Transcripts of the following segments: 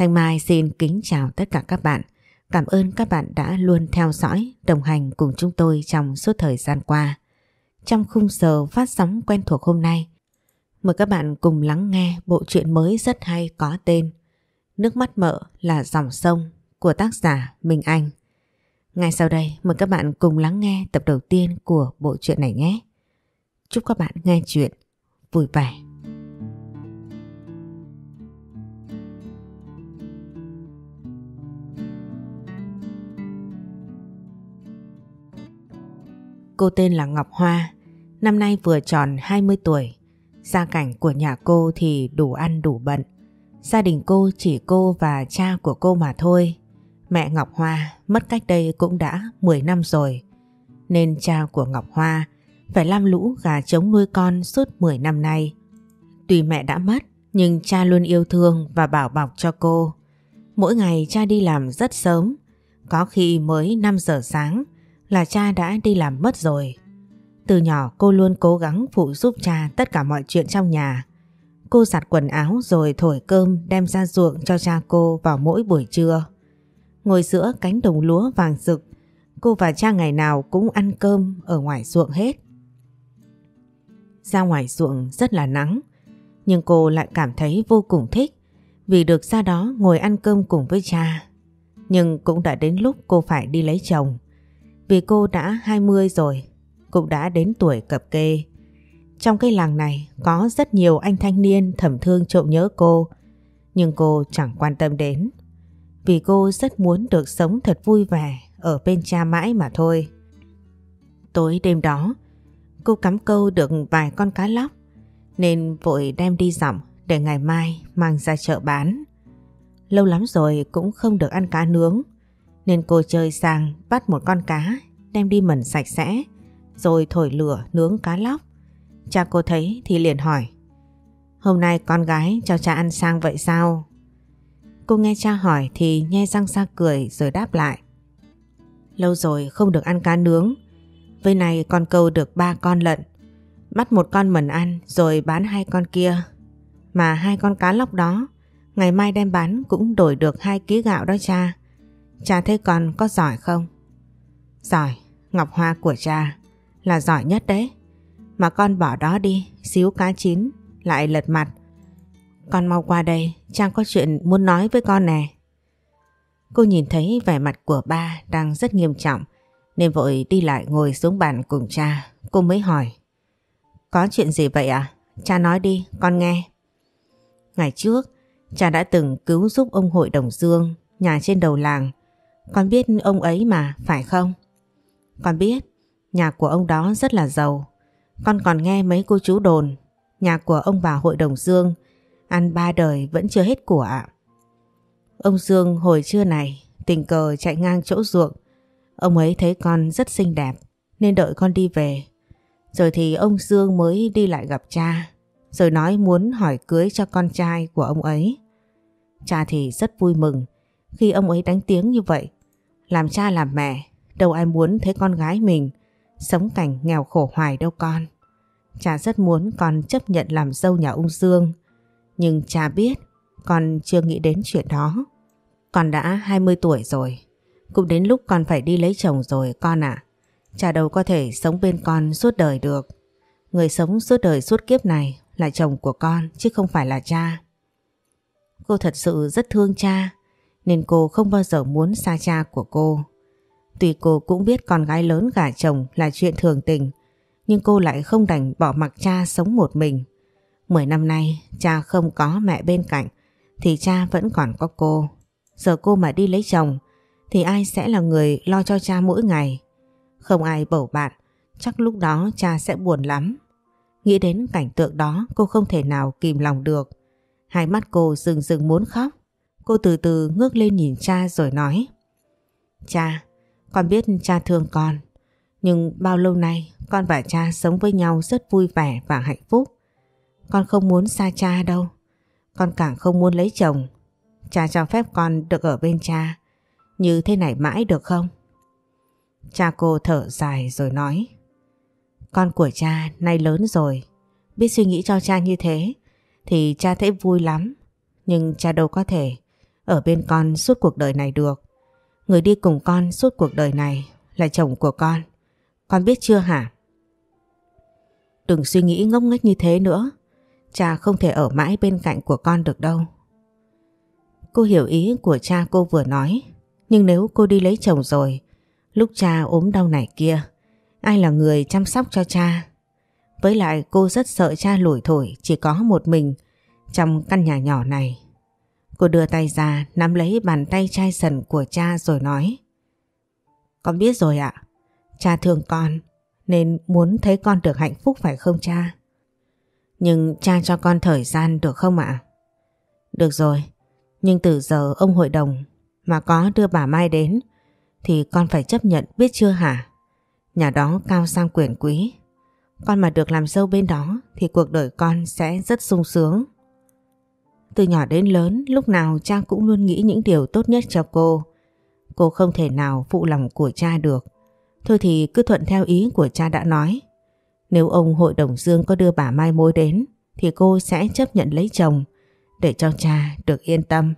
Thanh Mai xin kính chào tất cả các bạn. Cảm ơn các bạn đã luôn theo dõi, đồng hành cùng chúng tôi trong suốt thời gian qua. Trong khung giờ phát sóng quen thuộc hôm nay, mời các bạn cùng lắng nghe bộ truyện mới rất hay có tên Nước mắt mợ là dòng sông của tác giả Minh Anh. Ngay sau đây mời các bạn cùng lắng nghe tập đầu tiên của bộ truyện này nhé. Chúc các bạn nghe chuyện vui vẻ. Cô tên là Ngọc Hoa, năm nay vừa tròn 20 tuổi. Gia cảnh của nhà cô thì đủ ăn đủ bận. Gia đình cô chỉ cô và cha của cô mà thôi. Mẹ Ngọc Hoa mất cách đây cũng đã 10 năm rồi. Nên cha của Ngọc Hoa phải lam lũ gà trống nuôi con suốt 10 năm nay. Tuy mẹ đã mất nhưng cha luôn yêu thương và bảo bọc cho cô. Mỗi ngày cha đi làm rất sớm, có khi mới 5 giờ sáng là cha đã đi làm mất rồi. Từ nhỏ cô luôn cố gắng phụ giúp cha tất cả mọi chuyện trong nhà. Cô giặt quần áo rồi thổi cơm đem ra ruộng cho cha cô vào mỗi buổi trưa. Ngồi giữa cánh đồng lúa vàng rực, cô và cha ngày nào cũng ăn cơm ở ngoài ruộng hết. Ra ngoài ruộng rất là nắng, nhưng cô lại cảm thấy vô cùng thích vì được ra đó ngồi ăn cơm cùng với cha. Nhưng cũng đã đến lúc cô phải đi lấy chồng. Vì cô đã 20 rồi, cũng đã đến tuổi cập kê. Trong cái làng này có rất nhiều anh thanh niên thầm thương trộm nhớ cô, nhưng cô chẳng quan tâm đến. Vì cô rất muốn được sống thật vui vẻ ở bên cha mãi mà thôi. Tối đêm đó, cô cắm câu được vài con cá lóc, nên vội đem đi dặm để ngày mai mang ra chợ bán. Lâu lắm rồi cũng không được ăn cá nướng, nên cô chơi sang bắt một con cá, đem đi mẩn sạch sẽ, rồi thổi lửa nướng cá lóc. Cha cô thấy thì liền hỏi, Hôm nay con gái cho cha ăn sang vậy sao? Cô nghe cha hỏi thì nhe răng ra cười rồi đáp lại, Lâu rồi không được ăn cá nướng Với này con câu được ba con lợn Bắt một con mẩn ăn rồi bán hai con kia Mà hai con cá lóc đó, Ngày mai đem bán cũng đổi được hai ký gạo đó cha Cha thấy con có giỏi không? Giỏi, Ngọc Hoa của cha là giỏi nhất đấy. Mà con bỏ đó đi, xíu cá chín, lại lật mặt. Con mau qua đây, cha có chuyện muốn nói với con nè. Cô nhìn thấy vẻ mặt của ba đang rất nghiêm trọng, nên vội đi lại ngồi xuống bàn cùng cha. Cô mới hỏi. Có chuyện gì vậy à? Cha nói đi, con nghe. Ngày trước, cha đã từng cứu giúp ông hội đồng Dương, nhà trên đầu làng. Con biết ông ấy mà, phải không? Con biết, nhà của ông đó rất là giàu. Con còn nghe mấy cô chú đồn, nhà của ông bà hội đồng Dương ăn ba đời vẫn chưa hết của ạ. Ông Dương hồi trưa này tình cờ chạy ngang chỗ ruộng. Ông ấy thấy con rất xinh đẹp nên đợi con đi về. Rồi thì ông Dương mới đi lại gặp cha rồi nói muốn hỏi cưới cho con trai của ông ấy. Cha thì rất vui mừng khi ông ấy đánh tiếng như vậy. Làm cha làm mẹ, đâu ai muốn thấy con gái mình sống cảnh nghèo khổ hoài đâu con. Cha rất muốn con chấp nhận làm dâu nhà ông Dương. Nhưng cha biết con chưa nghĩ đến chuyện đó. Con đã 20 tuổi rồi. Cũng đến lúc con phải đi lấy chồng rồi con ạ. Cha đâu có thể sống bên con suốt đời được. Người sống suốt đời suốt kiếp này là chồng của con, chứ không phải là cha. Cô thật sự rất thương cha nên cô không bao giờ muốn xa cha của cô. Tuy cô cũng biết con gái lớn gả chồng là chuyện thường tình, nhưng cô lại không đành bỏ mặc cha sống một mình. Mười năm nay cha không có mẹ bên cạnh thì cha vẫn còn có cô. Giờ cô mà đi lấy chồng thì ai sẽ là người lo cho cha mỗi ngày. Không ai bầu bạn, chắc lúc đó cha sẽ buồn lắm. Nghĩ đến cảnh tượng đó cô không thể nào kìm lòng được. Hai mắt cô rừng rừng muốn khóc. Cô từ từ ngước lên nhìn cha rồi nói Cha, con biết cha thương con, nhưng bao lâu nay con và cha sống với nhau rất vui vẻ và hạnh phúc. Con không muốn xa cha đâu, con càng không muốn lấy chồng. Cha cho phép con được ở bên cha, như thế này mãi được không? Cha cô thở dài rồi nói Con của cha nay lớn rồi Biết suy nghĩ cho cha như thế Thì cha thấy vui lắm Nhưng cha đâu có thể ở bên con suốt cuộc đời này được. Người đi cùng con suốt cuộc đời này là chồng của con. Con biết chưa hả? Đừng suy nghĩ ngốc nghếch như thế nữa. Cha không thể ở mãi bên cạnh của con được đâu. Cô hiểu ý của cha cô vừa nói. Nhưng nếu cô đi lấy chồng rồi, lúc cha ốm đau này kia, ai là người chăm sóc cho cha? Với lại cô rất sợ cha lủi thổi chỉ có một mình trong căn nhà nhỏ này. Cô đưa tay ra nắm lấy bàn tay chai sần của cha rồi nói Con biết rồi ạ, cha thương con nên muốn thấy con được hạnh phúc phải không cha? Nhưng cha cho con thời gian được không ạ? Được rồi, nhưng từ giờ ông hội đồng mà có đưa bà Mai đến thì con phải chấp nhận biết chưa hả? Nhà đó cao sang quyền quý. Con mà được làm dâu bên đó thì cuộc đời con sẽ rất sung sướng. Từ nhỏ đến lớn lúc nào cha cũng luôn nghĩ những điều tốt nhất cho cô. Cô không thể nào phụ lòng của cha được. Thôi thì cứ thuận theo ý của cha đã nói. Nếu ông hội đồng Dương có đưa bà Mai Mối đến thì cô sẽ chấp nhận lấy chồng để cho cha được yên tâm.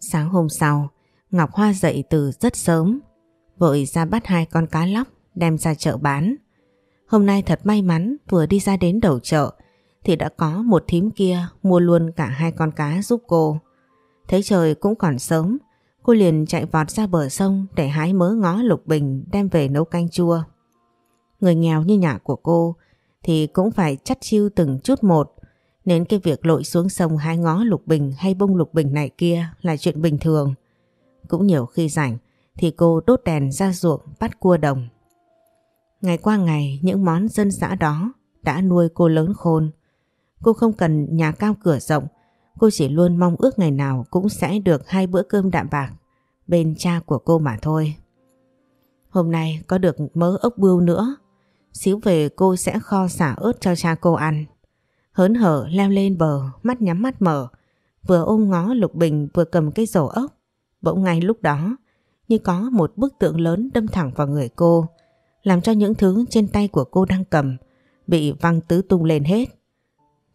Sáng hôm sau, Ngọc Hoa dậy từ rất sớm, vội ra bắt hai con cá lóc đem ra chợ bán. Hôm nay thật may mắn vừa đi ra đến đầu chợ thì đã có một thím kia mua luôn cả hai con cá giúp cô. Thấy trời cũng còn sớm, cô liền chạy vọt ra bờ sông để hái mớ ngó lục bình đem về nấu canh chua. Người nghèo như nhà của cô thì cũng phải chắt chiêu từng chút một nên cái việc lội xuống sông hái ngó lục bình hay bông lục bình này kia là chuyện bình thường. Cũng nhiều khi rảnh thì cô đốt đèn ra ruộng bắt cua đồng. Ngày qua ngày những món dân dã đó đã nuôi cô lớn khôn. Cô không cần nhà cao cửa rộng, cô chỉ luôn mong ước ngày nào cũng sẽ được hai bữa cơm đạm bạc bên cha của cô mà thôi. Hôm nay có được mớ ốc bươu nữa, xíu về cô sẽ kho xả ớt cho cha cô ăn. Hớn hở leo lên bờ, mắt nhắm mắt mở, vừa ôm ngó Lục Bình vừa cầm cái rổ ốc. Bỗng ngay lúc đó, như có một bức tượng lớn đâm thẳng vào người cô, làm cho những thứ trên tay của cô đang cầm bị văng tứ tung lên hết.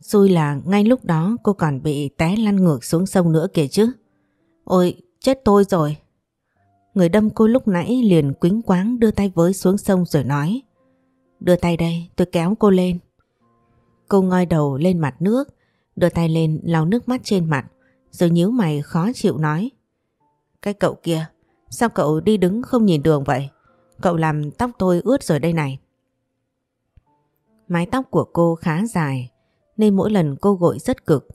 Xui là ngay lúc đó cô còn bị té lăn ngược xuống sông nữa kìa chứ. Ôi, chết tôi rồi. Người đâm cô lúc nãy liền quính quáng đưa tay với xuống sông rồi nói. Đưa tay đây, tôi kéo cô lên. Cô ngoi đầu lên mặt nước, đưa tay lên lau nước mắt trên mặt, rồi nhíu mày khó chịu nói. Cái cậu kia, sao cậu đi đứng không nhìn đường vậy? Cậu làm tóc tôi ướt rồi đây này. Mái tóc của cô khá dài, nên mỗi lần cô gội rất cực.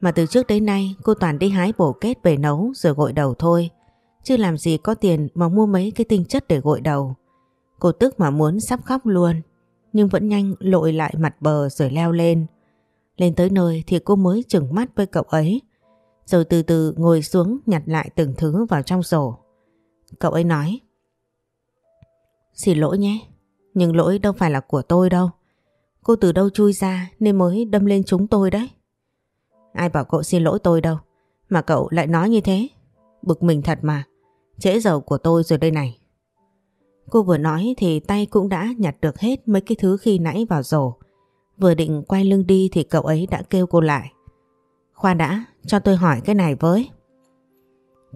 Mà từ trước đến nay cô toàn đi hái bổ kết về nấu rồi gội đầu thôi. Chứ làm gì có tiền mà mua mấy cái tinh chất để gội đầu. Cô tức mà muốn sắp khóc luôn nhưng vẫn nhanh lội lại mặt bờ rồi leo lên. Lên tới nơi thì cô mới chừng mắt với cậu ấy, rồi từ từ ngồi xuống nhặt lại từng thứ vào trong rổ. Cậu ấy nói, Xin lỗi nhé, nhưng lỗi đâu phải là của tôi đâu. Cô từ đâu chui ra nên mới đâm lên chúng tôi đấy. Ai bảo cậu xin lỗi tôi đâu, mà cậu lại nói như thế. Bực mình thật mà, trễ giờ của tôi rồi đây này. Cô vừa nói thì tay cũng đã nhặt được hết mấy cái thứ khi nãy vào rổ. Vừa định quay lưng đi thì cậu ấy đã kêu cô lại. khoa đã, cho tôi hỏi cái này với.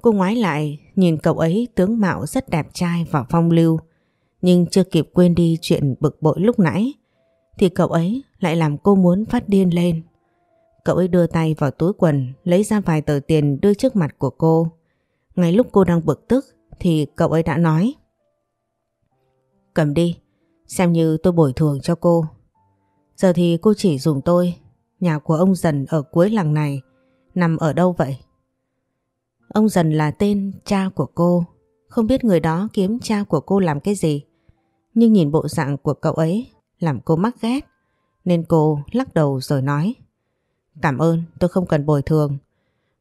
Cô ngoái lại nhìn cậu ấy tướng mạo rất đẹp trai và phong lưu. Nhưng chưa kịp quên đi chuyện bực bội lúc nãy thì cậu ấy lại làm cô muốn phát điên lên. Cậu ấy đưa tay vào túi quần lấy ra vài tờ tiền đưa trước mặt của cô. Ngay lúc cô đang bực tức thì cậu ấy đã nói Cầm đi, xem như tôi bồi thường cho cô. Giờ thì cô chỉ dùng tôi, nhà của ông Dần ở cuối làng này, nằm ở đâu vậy? Ông Dần là tên cha của cô, không biết người đó kiếm cha của cô làm cái gì. Nhưng nhìn bộ dạng của cậu ấy làm cô mắc ghét, nên cô lắc đầu rồi nói. Cảm ơn, tôi không cần bồi thường.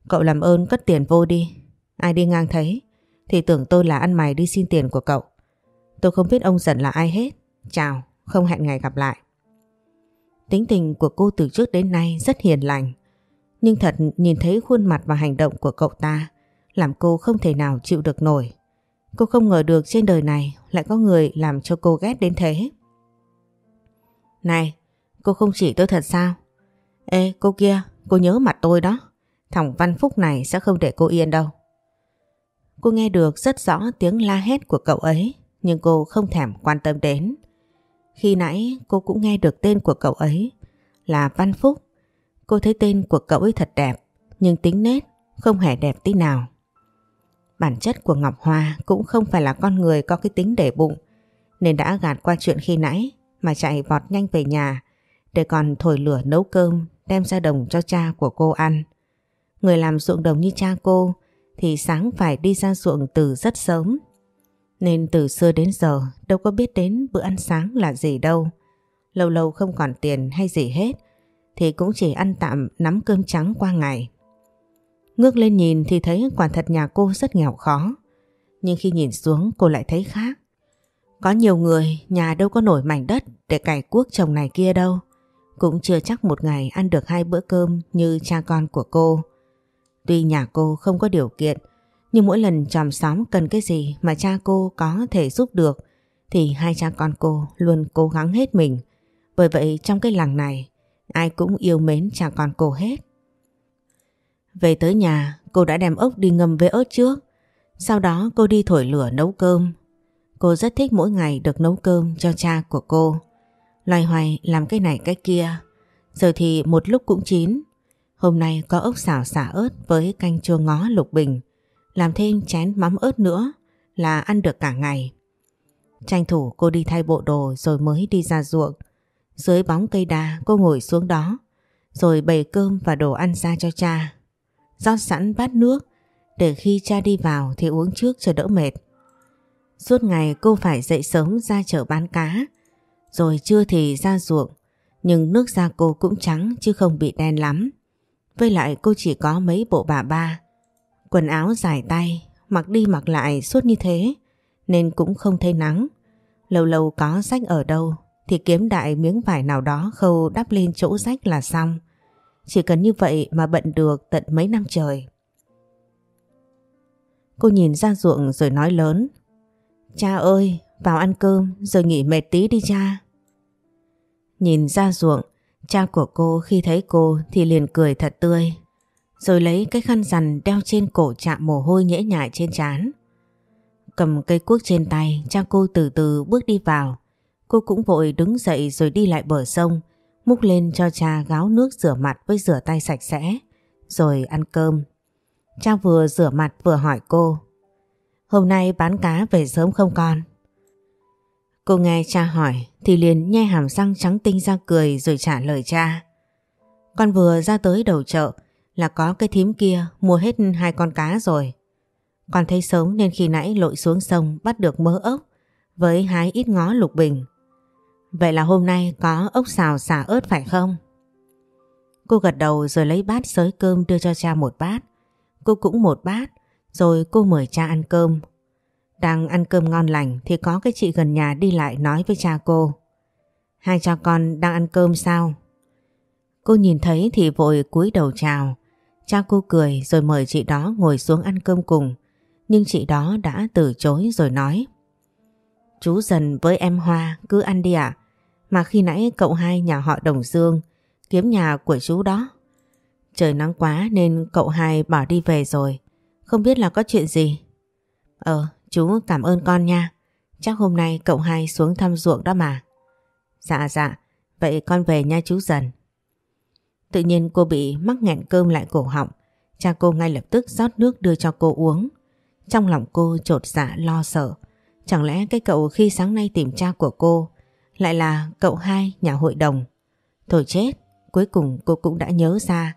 Cậu làm ơn cất tiền vô đi. Ai đi ngang thấy thì tưởng tôi là ăn mày đi xin tiền của cậu. Tôi không biết ông dần là ai hết. Chào, không hẹn ngày gặp lại. Tính tình của cô từ trước đến nay rất hiền lành. Nhưng thật nhìn thấy khuôn mặt và hành động của cậu ta làm cô không thể nào chịu được nổi. Cô không ngờ được trên đời này lại có người làm cho cô ghét đến thế. Này, cô không chỉ tôi thật sao? Ê, cô kia, cô nhớ mặt tôi đó. thằng Văn Phúc này sẽ không để cô yên đâu. Cô nghe được rất rõ tiếng la hét của cậu ấy, nhưng cô không thèm quan tâm đến. Khi nãy cô cũng nghe được tên của cậu ấy là Văn Phúc. Cô thấy tên của cậu ấy thật đẹp, nhưng tính nết không hề đẹp tí nào. Bản chất của Ngọc Hoa cũng không phải là con người có cái tính để bụng, nên đã gạt qua chuyện khi nãy mà chạy vọt nhanh về nhà, để còn thổi lửa nấu cơm, đem ra đồng cho cha của cô ăn. Người làm ruộng đồng như cha cô thì sáng phải đi ra ruộng từ rất sớm. Nên từ xưa đến giờ đâu có biết đến bữa ăn sáng là gì đâu. Lâu lâu không còn tiền hay gì hết, thì cũng chỉ ăn tạm nắm cơm trắng qua ngày. Ngước lên nhìn thì thấy quả thật nhà cô rất nghèo khó. Nhưng khi nhìn xuống, cô lại thấy khác. Có nhiều người nhà đâu có nổi mảnh đất để cày cuốc trồng này kia đâu. Cũng chưa chắc một ngày ăn được hai bữa cơm như cha con của cô. Tuy nhà cô không có điều kiện, nhưng mỗi lần chòm xóm cần cái gì mà cha cô có thể giúp được thì hai cha con cô luôn cố gắng hết mình. Bởi vậy trong cái làng này, ai cũng yêu mến cha con cô hết. Về tới nhà, cô đã đem ốc đi ngâm với ớt trước. Sau đó cô đi thổi lửa nấu cơm. Cô rất thích mỗi ngày được nấu cơm cho cha của cô. Loài hoài làm cái này cái kia. Giờ thì một lúc cũng chín. Hôm nay có ốc xào xả ớt với canh chua ngó lục bình. Làm thêm chén mắm ớt nữa là ăn được cả ngày. Tranh thủ cô đi thay bộ đồ rồi mới đi ra ruộng. Dưới bóng cây đa cô ngồi xuống đó, rồi bày cơm và đồ ăn ra cho cha. rót sẵn bát nước, để khi cha đi vào thì uống trước cho đỡ mệt. Suốt ngày cô phải dậy sớm ra chợ bán cá rồi trưa thì ra ruộng, nhưng nước da cô cũng trắng chứ không bị đen lắm. Với lại cô chỉ có mấy bộ bà ba quần áo dài tay, mặc đi mặc lại suốt như thế, nên cũng không thấy nắng. Lâu lâu có rách ở đâu, thì kiếm đại miếng vải nào đó khâu đắp lên chỗ rách là xong. Chỉ cần như vậy mà bận được tận mấy năm trời. Cô nhìn ra ruộng rồi nói lớn. Cha ơi, vào ăn cơm rồi nghỉ mệt tí đi cha. Nhìn ra ruộng, cha của cô khi thấy cô thì liền cười thật tươi. Rồi lấy cái khăn rằn đeo trên cổ chạm mồ hôi nhễ nhại trên trán. Cầm cây cuốc trên tay, cha cô từ từ bước đi vào. Cô cũng vội đứng dậy rồi đi lại bờ sông, múc lên cho cha gáo nước rửa mặt với rửa tay sạch sẽ, rồi ăn cơm. Cha vừa rửa mặt vừa hỏi cô. Hôm nay bán cá về sớm không con? Cô nghe cha hỏi, thì liền nhe hàm răng trắng tinh ra cười rồi trả lời cha. Con vừa ra tới đầu chợ, là có cái thím kia mua hết hai con cá rồi. Con thấy sớm nên khi nãy lội xuống sông bắt được mớ ốc, với hái ít ngó lục bình. Vậy là hôm nay có ốc xào xả ớt phải không? Cô gật đầu rồi lấy bát sới cơm đưa cho cha một bát. Cô cũng một bát rồi cô mời cha ăn cơm. Đang ăn cơm ngon lành thì có cái chị gần nhà đi lại nói với cha cô. Hai cha con đang ăn cơm sao? Cô nhìn thấy thì vội cúi đầu chào. Cha cô cười rồi mời chị đó ngồi xuống ăn cơm cùng. Nhưng chị đó đã từ chối rồi nói. Chú dần với em Hoa cứ ăn đi ạ. Mà khi nãy cậu hai nhà họ Đồng Dương, kiếm nhà của chú đó. Trời nắng quá nên cậu hai bỏ đi về rồi. Không biết là có chuyện gì. Ờ, chú cảm ơn con nha. Chắc hôm nay cậu hai xuống thăm ruộng đó mà. Dạ dạ, vậy con về nha chú dần. Tự nhiên cô bị mắc nghẹn cơm lại cổ họng. Cha cô ngay lập tức rót nước đưa cho cô uống. Trong lòng cô trột dạ lo sợ. Chẳng lẽ cái cậu khi sáng nay tìm cha của cô lại là cậu hai nhà hội đồng. Thôi chết, cuối cùng cô cũng đã nhớ ra.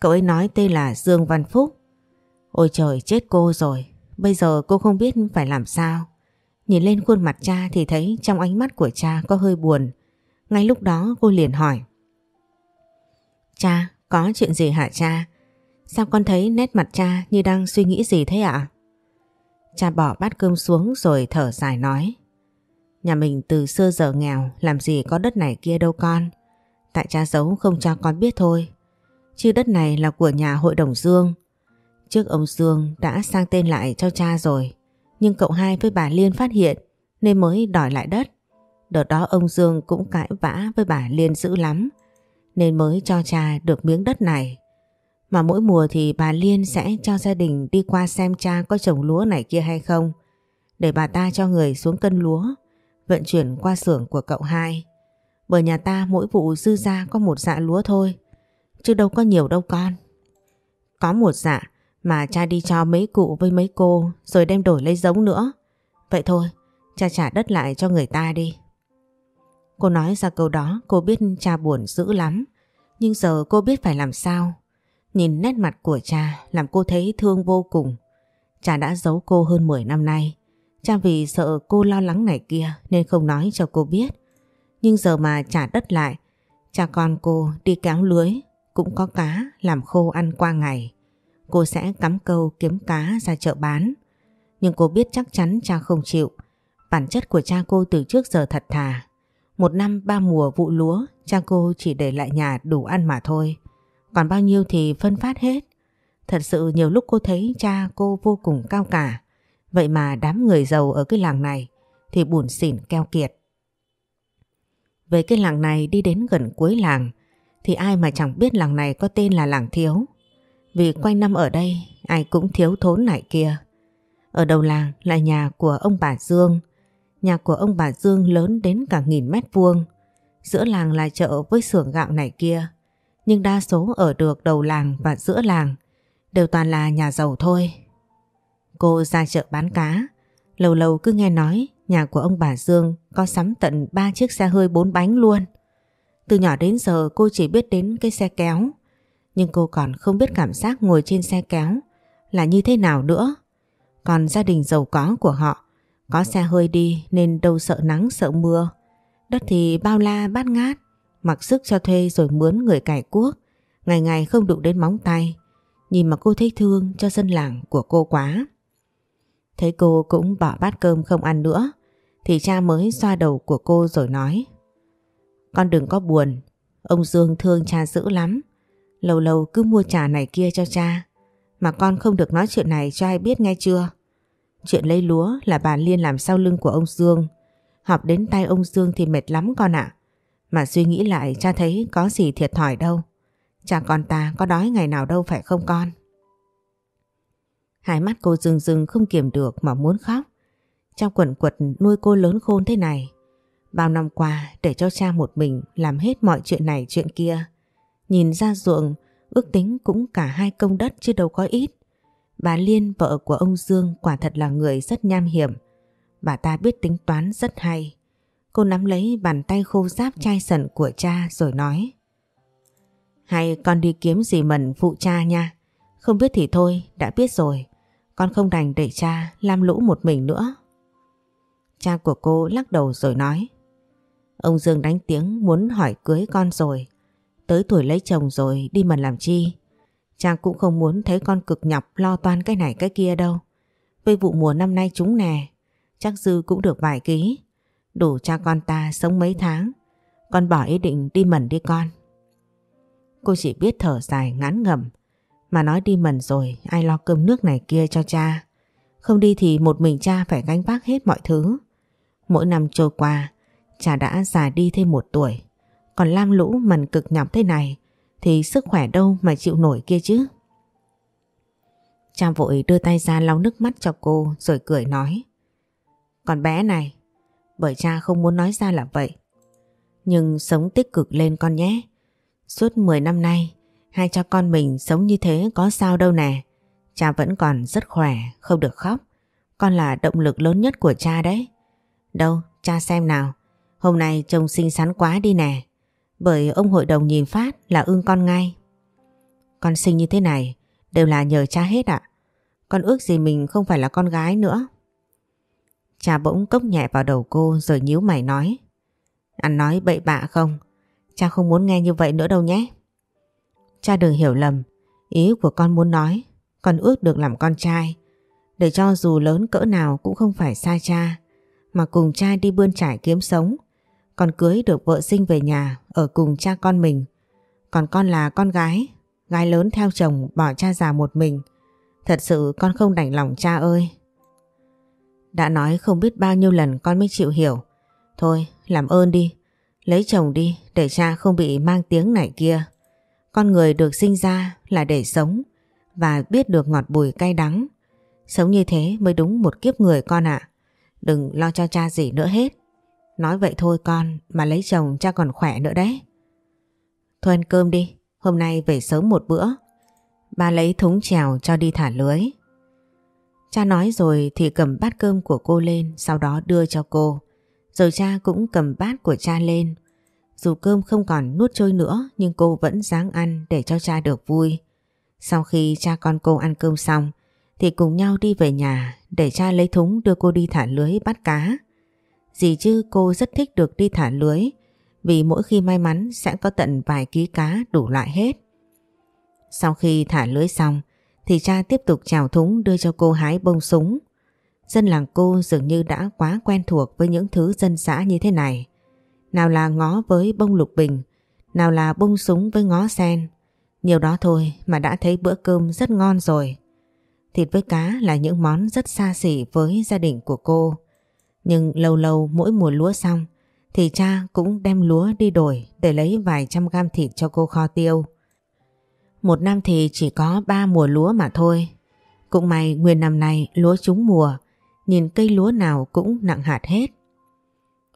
Cậu ấy nói tên là Dương Văn Phúc. Ôi trời chết cô rồi, bây giờ cô không biết phải làm sao. Nhìn lên khuôn mặt cha thì thấy trong ánh mắt của cha có hơi buồn. Ngay lúc đó cô liền hỏi. Cha, có chuyện gì hả cha? Sao con thấy nét mặt cha như đang suy nghĩ gì thế ạ? Cha bỏ bát cơm xuống rồi thở dài nói. Nhà mình từ xưa giờ nghèo, làm gì có đất này kia đâu con. Tại cha giấu không cho con biết thôi. Chứ đất này là của nhà hội đồng Dương. Trước ông Dương đã sang tên lại cho cha rồi. Nhưng cậu hai với bà Liên phát hiện nên mới đòi lại đất. Đợt đó ông Dương cũng cãi vã với bà Liên dữ lắm nên mới cho cha được miếng đất này. Mà mỗi mùa thì bà Liên sẽ cho gia đình đi qua xem cha có trồng lúa này kia hay không. Để bà ta cho người xuống cân lúa, vận chuyển qua xưởng của cậu hai. Bởi nhà ta mỗi vụ dư ra có một dạ lúa thôi, chứ đâu có nhiều đâu con. Có một dạ mà cha đi cho mấy cụ với mấy cô rồi đem đổi lấy giống nữa. Vậy thôi, cha trả đất lại cho người ta đi. Cô nói ra câu đó cô biết cha buồn dữ lắm, nhưng giờ cô biết phải làm sao. Nhìn nét mặt của cha làm cô thấy thương vô cùng. Cha đã giấu cô hơn 10 năm nay. Cha vì sợ cô lo lắng này kia nên không nói cho cô biết. Nhưng giờ mà trả đất lại, cha con cô đi kéo lưới cũng có cá làm khô ăn qua ngày. Cô sẽ cắm câu kiếm cá ra chợ bán. Nhưng cô biết chắc chắn cha không chịu. Bản chất của cha cô từ trước giờ thật thà. Một năm ba mùa vụ lúa, cha cô chỉ để lại nhà đủ ăn mà thôi. Còn bao nhiêu thì phân phát hết. Thật sự nhiều lúc cô thấy cha cô vô cùng cao cả. Vậy mà đám người giàu ở cái làng này thì buồn xỉn keo kiệt. Về cái làng này đi đến gần cuối làng thì ai mà chẳng biết làng này có tên là làng thiếu. Vì quanh năm ở đây, ai cũng thiếu thốn này kia. Ở đầu làng là nhà của ông bà Dương. Nhà của ông bà Dương lớn đến cả nghìn mét vuông. Giữa làng là chợ với xưởng gạo này kia. Nhưng đa số ở được đầu làng và giữa làng đều toàn là nhà giàu thôi. Cô ra chợ bán cá. Lâu lâu cứ nghe nói nhà của ông bà Dương có sắm tận 3 chiếc xe hơi 4 bánh luôn. Từ nhỏ đến giờ cô chỉ biết đến cái xe kéo. Nhưng cô còn không biết cảm giác ngồi trên xe kéo là như thế nào nữa. Còn gia đình giàu có của họ có xe hơi đi nên đâu sợ nắng sợ mưa. Đất thì bao la bát ngát, mặc sức cho thuê rồi mướn người cải cuốc, ngày ngày không đụng đến móng tay. Nhìn mà cô thấy thương cho dân làng của cô quá. Thấy cô cũng bỏ bát cơm không ăn nữa, thì cha mới xoa đầu của cô rồi nói. Con đừng có buồn, ông Dương thương cha dữ lắm. Lâu lâu cứ mua trà này kia cho cha. Mà con không được nói chuyện này cho ai biết nghe chưa? Chuyện lấy lúa là bà Liên làm sau lưng của ông Dương. Học đến tay ông Dương thì mệt lắm con ạ. Mà suy nghĩ lại, cha thấy có gì thiệt thòi đâu. Cha con ta có đói ngày nào đâu phải không con? Hai mắt cô rừng rừng không kiềm được mà muốn khóc. Trong quần quật nuôi cô lớn khôn thế này. Bao năm qua để cho cha một mình làm hết mọi chuyện này chuyện kia. Nhìn ra ruộng, ước tính cũng cả hai công đất chứ đâu có ít. Bà Liên vợ của ông Dương quả thật là người rất nham hiểm. Bà ta biết tính toán rất hay. Cô nắm lấy bàn tay khô giáp chai sần của cha rồi nói. Hay con đi kiếm gì mần phụ cha nha. Không biết thì thôi, đã biết rồi. Con không đành để cha lam lũ một mình nữa. Cha của cô lắc đầu rồi nói. Ông Dương đánh tiếng muốn hỏi cưới con rồi. Tới tuổi lấy chồng rồi đi mần làm chi. Chàng cũng không muốn thấy con cực nhọc lo toan cái này cái kia đâu. Với vụ mùa năm nay chúng nè, chắc dư cũng được vài ký. Đủ cha con ta sống mấy tháng. Con bỏ ý định đi mần đi con. Cô chỉ biết thở dài ngắn ngầm. Mà nói đi mần rồi ai lo cơm nước này kia cho cha. Không đi thì một mình cha phải gánh vác hết mọi thứ. Mỗi năm trôi qua, cha đã già đi thêm một tuổi. Còn lam lũ mần cực nhọc thế này thì sức khỏe đâu mà chịu nổi kia chứ. Cha vội đưa tay ra lau nước mắt cho cô rồi cười nói. Còn bé này, bởi cha không muốn nói ra là vậy. Nhưng sống tích cực lên con nhé. Suốt 10 năm nay, hai cha con mình sống như thế có sao đâu nè. Cha vẫn còn rất khỏe, không được khóc. Con là động lực lớn nhất của cha đấy. Đâu, cha xem nào. Hôm nay trông xinh xắn quá đi nè. Bởi ông hội đồng nhìn phát là ưng con ngay. Con sinh như thế này đều là nhờ cha hết ạ. Con ước gì mình không phải là con gái nữa. Cha bỗng cốc nhẹ vào đầu cô rồi nhíu mày nói. Anh nói bậy bạ không? Cha không muốn nghe như vậy nữa đâu nhé. Cha đừng hiểu lầm. Ý của con muốn nói. Con ước được làm con trai. Để cho dù lớn cỡ nào cũng không phải xa cha. Mà cùng cha đi bươn trải kiếm sống. Còn cưới được vợ sinh về nhà ở cùng cha con mình. Còn con là con gái, gái lớn theo chồng bỏ cha già một mình. Thật sự con không đành lòng cha ơi. Đã nói không biết bao nhiêu lần con mới chịu hiểu. Thôi, làm ơn đi, lấy chồng đi để cha không bị mang tiếng này kia. Con người được sinh ra là để sống và biết được ngọt bùi cay đắng. Sống như thế mới đúng một kiếp người con ạ. Đừng lo cho cha gì nữa hết. Nói vậy thôi con, mà lấy chồng cha còn khỏe nữa đấy. Thôi ăn cơm đi, hôm nay về sớm một bữa. Ba lấy thúng chèo cho đi thả lưới. Cha nói rồi thì cầm bát cơm của cô lên, sau đó đưa cho cô. Rồi cha cũng cầm bát của cha lên. Dù cơm không còn nuốt trôi nữa nhưng cô vẫn dáng ăn để cho cha được vui. Sau khi cha con cô ăn cơm xong thì cùng nhau đi về nhà để cha lấy thúng đưa cô đi thả lưới bắt cá. Dì chứ cô rất thích được đi thả lưới vì mỗi khi may mắn sẽ có tận vài ký cá đủ loại hết. Sau khi thả lưới xong thì cha tiếp tục chào thúng đưa cho cô hái bông súng. Dân làng cô dường như đã quá quen thuộc với những thứ dân xã như thế này. Nào là ngó với bông lục bình, nào là bông súng với ngó sen. Nhiều đó thôi mà đã thấy bữa cơm rất ngon rồi. Thịt với cá là những món rất xa xỉ với gia đình của cô. Nhưng lâu lâu mỗi mùa lúa xong thì cha cũng đem lúa đi đổi để lấy vài trăm gam thịt cho cô kho tiêu. Một năm thì chỉ có ba mùa lúa mà thôi. Cũng may nguyên năm nay lúa trúng mùa, nhìn cây lúa nào cũng nặng hạt hết.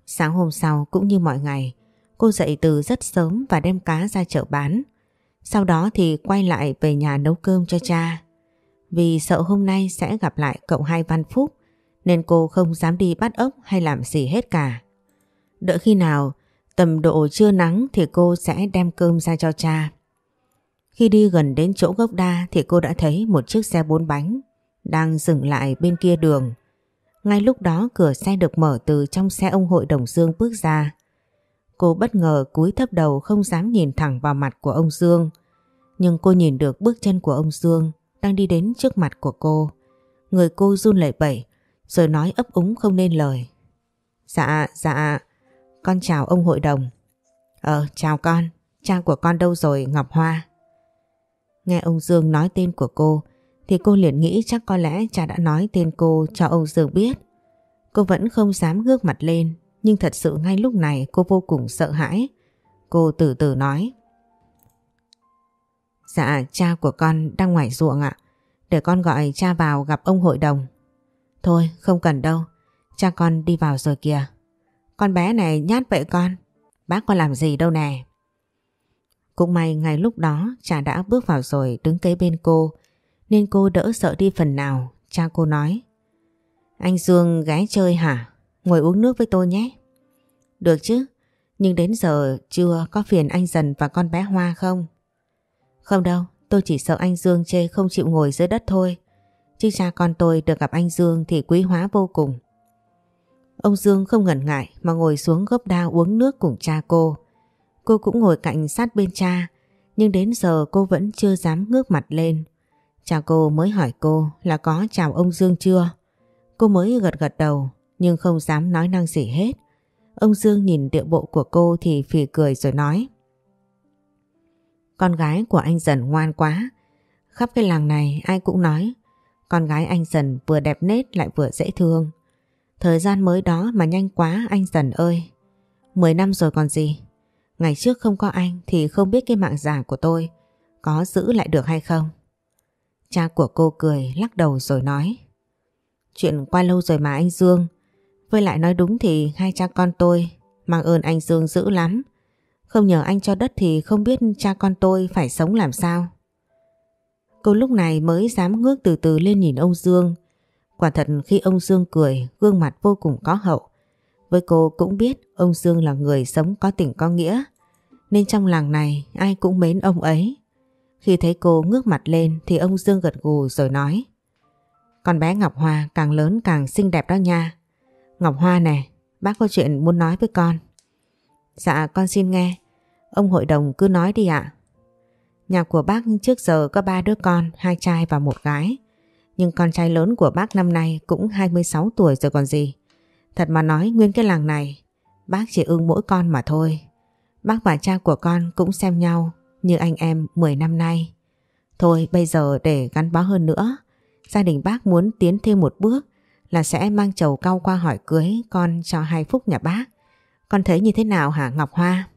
Sáng hôm sau cũng như mọi ngày, cô dậy từ rất sớm và đem cá ra chợ bán. Sau đó thì quay lại về nhà nấu cơm cho cha. Vì sợ hôm nay sẽ gặp lại cậu hai Văn Phúc nên cô không dám đi bắt ốc hay làm gì hết cả. Đợi khi nào tầm độ trưa nắng thì cô sẽ đem cơm ra cho cha. Khi đi gần đến chỗ gốc đa thì cô đã thấy một chiếc xe bốn bánh đang dừng lại bên kia đường. Ngay lúc đó, cửa xe được mở từ trong xe ông hội đồng Dương bước ra. Cô bất ngờ cúi thấp đầu không dám nhìn thẳng vào mặt của ông Dương. Nhưng cô nhìn được bước chân của ông Dương đang đi đến trước mặt của cô. Người cô run lẩy bẩy rồi nói ấp úng không nên lời. Dạ, dạ, con chào ông hội đồng. Ờ, chào con, cha của con đâu rồi Ngọc Hoa? Nghe ông Dương nói tên của cô thì cô liền nghĩ chắc có lẽ cha đã nói tên cô cho ông Dương biết. Cô vẫn không dám ngước mặt lên nhưng thật sự ngay lúc này cô vô cùng sợ hãi. Cô từ từ nói. Dạ cha của con đang ngoài ruộng ạ. Để con gọi cha vào gặp ông hội đồng. Thôi không cần đâu. Cha con đi vào rồi kìa. Con bé này nhát vậy con. Bác có làm gì đâu nè. Cũng may ngay lúc đó cha đã bước vào rồi đứng kế bên cô nên cô đỡ sợ đi phần nào. Cha cô nói Anh Dương gái chơi hả? Ngồi uống nước với tôi nhé. Được chứ, nhưng đến giờ chưa có phiền anh Dần và con bé Hoa không? Không đâu, tôi chỉ sợ anh Dương chê không chịu ngồi dưới đất thôi. Chứ cha con tôi được gặp anh Dương thì quý hóa vô cùng. Ông Dương không ngần ngại mà ngồi xuống gốc đa uống nước cùng cha cô. Cô cũng ngồi cạnh sát bên cha, nhưng đến giờ cô vẫn chưa dám ngước mặt lên. Cha cô mới hỏi cô là có chào ông Dương chưa? Cô mới gật gật đầu, nhưng không dám nói năng gì hết. Ông Dương nhìn điệu bộ của cô thì phì cười rồi nói. Con gái của anh dần ngoan quá. Khắp cái làng này ai cũng nói con gái anh dần vừa đẹp nết lại vừa dễ thương. Thời gian mới đó mà nhanh quá, anh dần ơi. Mười năm rồi còn gì. Ngày trước không có anh thì không biết cái mạng giả của tôi có giữ lại được hay không. Cha của cô cười, lắc đầu rồi nói. Chuyện qua lâu rồi mà anh Dương. Với lại nói đúng thì hai cha con tôi mang ơn anh Dương dữ lắm. Không nhờ anh cho đất thì không biết cha con tôi phải sống làm sao. Cô lúc này mới dám ngước từ từ lên nhìn ông Dương. Quả thật khi ông Dương cười, gương mặt vô cùng có hậu. Với cô cũng biết ông Dương là người sống có tình có nghĩa. Nên trong làng này ai cũng mến ông ấy. Khi thấy cô ngước mặt lên thì ông Dương gật gù rồi nói. Con bé Ngọc Hoa càng lớn càng xinh đẹp đó nha. Ngọc Hoa này, bác có chuyện muốn nói với con. Dạ con xin nghe. Ông hội đồng cứ nói đi ạ. Nhà của bác trước giờ có ba đứa con, hai trai và một gái. Nhưng con trai lớn của bác năm nay cũng 26 tuổi rồi còn gì. Thật mà nói nguyên cái làng này, bác chỉ ưng mỗi con mà thôi. Bác và cha của con cũng xem nhau như anh em 10 năm nay. Thôi bây giờ để gắn bó hơn nữa, gia đình bác muốn tiến thêm một bước là sẽ mang chầu cao qua hỏi cưới con cho hai phúc nhà bác. Con thấy như thế nào hả Ngọc Hoa?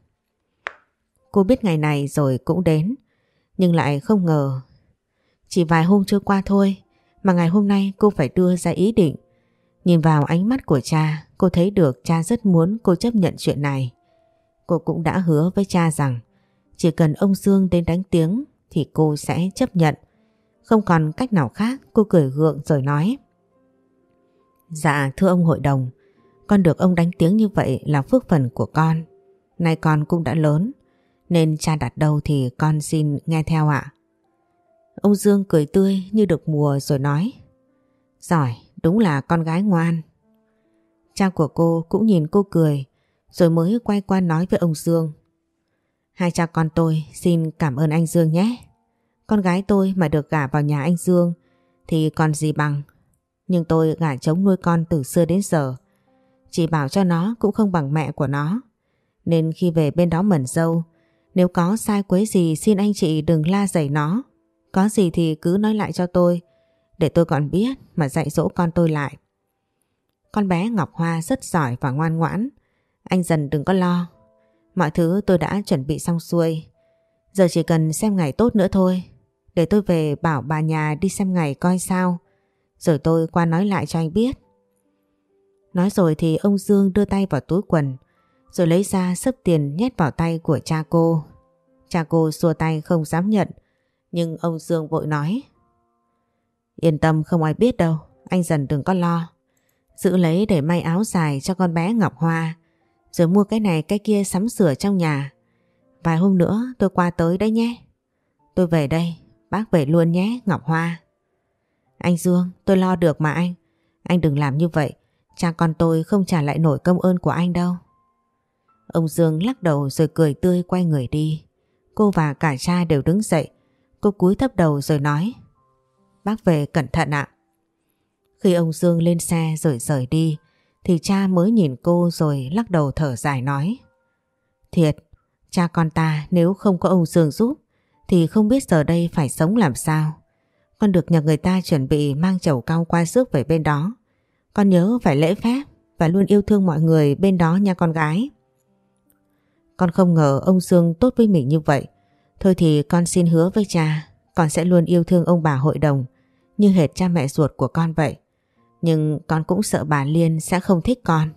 Cô biết ngày này rồi cũng đến. Nhưng lại không ngờ. Chỉ vài hôm trôi qua thôi, Mà ngày hôm nay cô phải đưa ra ý định. Nhìn vào ánh mắt của cha, Cô thấy được cha rất muốn cô chấp nhận chuyện này. Cô cũng đã hứa với cha rằng, Chỉ cần ông Dương đến đánh tiếng Thì cô sẽ chấp nhận. Không còn cách nào khác, Cô cười gượng rồi nói. Dạ thưa ông hội đồng, Con được ông đánh tiếng như vậy là phước phần của con. Nay con cũng đã lớn nên cha đặt đâu thì con xin nghe theo ạ. Ông Dương cười tươi như được mùa rồi nói Giỏi, đúng là con gái ngoan. Cha của cô cũng nhìn cô cười Rồi mới quay qua nói với ông Dương Hai cha con tôi xin cảm ơn anh Dương nhé. Con gái tôi mà được gả vào nhà anh Dương Thì còn gì bằng Nhưng tôi gả chống nuôi con từ xưa đến giờ. Chỉ bảo cho nó cũng không bằng mẹ của nó Nên khi về bên đó mẩn dâu nếu có sai quấy gì, xin anh chị đừng la dày nó. Có gì thì cứ nói lại cho tôi. Để tôi còn biết mà dạy dỗ con tôi lại. Con bé Ngọc Hoa rất giỏi và ngoan ngoãn. Anh dần đừng có lo. Mọi thứ tôi đã chuẩn bị xong xuôi. Giờ chỉ cần xem ngày tốt nữa thôi. Để tôi về bảo bà nhà đi xem ngày coi sao. Rồi tôi qua nói lại cho anh biết. Nói rồi thì ông Dương đưa tay vào túi quần. Rồi lấy ra sấp tiền nhét vào tay của cha cô. Cha cô xua tay không dám nhận, Nhưng ông Dương vội nói, Yên tâm, không ai biết đâu, Anh dần đừng có lo. Giữ lấy để may áo dài cho con bé Ngọc Hoa, Rồi mua cái này cái kia sắm sửa trong nhà. Vài hôm nữa tôi qua tới đấy nhé. Tôi về đây, Bác về luôn nhé, Ngọc Hoa. Anh Dương, tôi lo được mà anh. Anh đừng làm như vậy, Cha con tôi không trả lại nổi công ơn của anh đâu. Ông Dương lắc đầu rồi cười tươi quay người đi Cô và cả cha đều đứng dậy Cô cúi thấp đầu rồi nói, Bác về cẩn thận ạ Khi ông Dương lên xe rồi rời đi, Thì cha mới nhìn cô rồi lắc đầu thở dài nói, Thiệt, Cha con ta nếu không có ông Dương giúp, thì không biết giờ đây phải sống làm sao. Con được nhờ người ta chuẩn bị mang chầu cao qua rước về bên đó. Con nhớ phải lễ phép và luôn yêu thương mọi người bên đó nha con gái. Con không ngờ ông Dương tốt với mình như vậy. Thôi thì con xin hứa với cha, con sẽ luôn yêu thương ông bà hội đồng như hệt cha mẹ ruột của con vậy. Nhưng con cũng sợ bà Liên sẽ không thích con.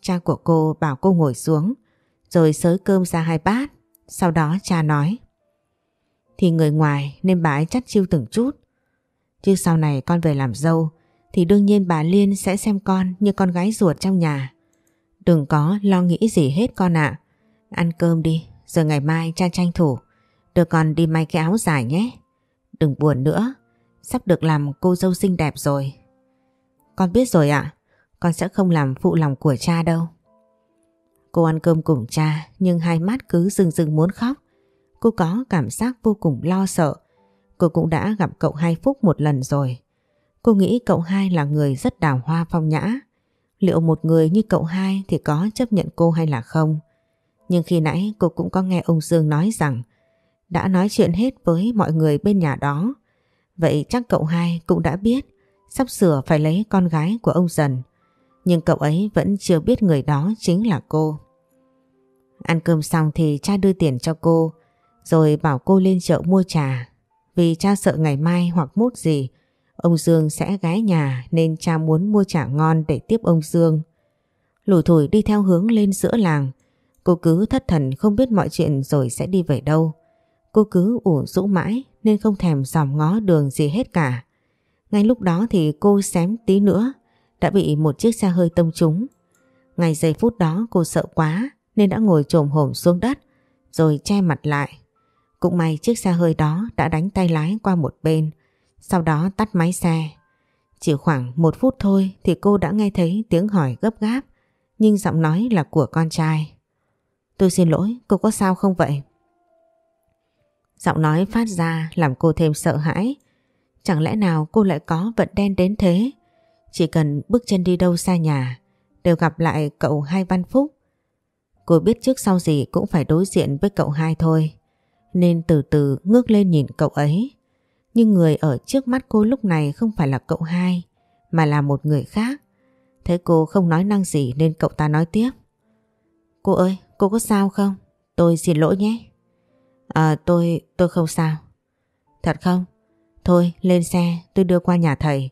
Cha của cô bảo cô ngồi xuống rồi sới cơm ra hai bát. Sau đó cha nói Thì người ngoài nên bà ấy chắt chiêu từng chút. Chứ sau này con về làm dâu thì đương nhiên bà Liên sẽ xem con như con gái ruột trong nhà. Đừng có lo nghĩ gì hết con ạ. Ăn cơm đi, rồi ngày mai cha tranh thủ. Đưa con đi may cái áo dài nhé. Đừng buồn nữa, sắp được làm cô dâu xinh đẹp rồi. Con biết rồi ạ, con sẽ không làm phụ lòng của cha đâu. Cô ăn cơm cùng cha nhưng hai mắt cứ rừng rừng muốn khóc. Cô có cảm giác vô cùng lo sợ. Cô cũng đã gặp cậu hai Phúc một lần rồi. Cô nghĩ cậu hai là người rất đào hoa phong nhã. Liệu một người như cậu hai thì có chấp nhận cô hay là không? Nhưng khi nãy cô cũng có nghe ông Dương nói rằng đã nói chuyện hết với mọi người bên nhà đó. Vậy chắc cậu hai cũng đã biết sắp sửa phải lấy con gái của ông dần. Nhưng cậu ấy vẫn chưa biết người đó chính là cô. Ăn cơm xong thì cha đưa tiền cho cô, rồi bảo cô lên chợ mua trà. Vì cha sợ ngày mai hoặc mốt gì, ông Dương sẽ gái nhà nên cha muốn mua trà ngon để tiếp ông Dương. Lủi thủi đi theo hướng lên giữa làng, cô cứ thất thần không biết mọi chuyện rồi sẽ đi về đâu. Cô cứ ủ rũ mãi nên không thèm dòm ngó đường gì hết cả. Ngay lúc đó thì cô xém tí nữa đã bị một chiếc xe hơi tông trúng. Ngay giây phút đó cô sợ quá nên đã ngồi trồm hổm xuống đất rồi che mặt lại. Cũng may chiếc xe hơi đó đã đánh tay lái qua một bên, sau đó tắt máy xe. Chỉ khoảng một phút thôi thì cô đã nghe thấy tiếng hỏi gấp gáp, nhưng giọng nói là của con trai. Tôi xin lỗi, cô có sao không vậy? Giọng nói phát ra làm cô thêm sợ hãi. Chẳng lẽ nào cô lại có vận đen đến thế? Chỉ cần bước chân đi đâu xa nhà đều gặp lại cậu hai Văn Phúc. Cô biết trước sau gì cũng phải đối diện với cậu hai thôi. Nên từ từ ngước lên nhìn cậu ấy. Nhưng người ở trước mắt cô lúc này không phải là cậu hai mà là một người khác. Thấy cô không nói năng gì nên cậu ta nói tiếp. Cô ơi, cô có sao không? Tôi xin lỗi nhé. À tôi, tôi không sao. Thật không? Thôi lên xe tôi đưa qua nhà thầy.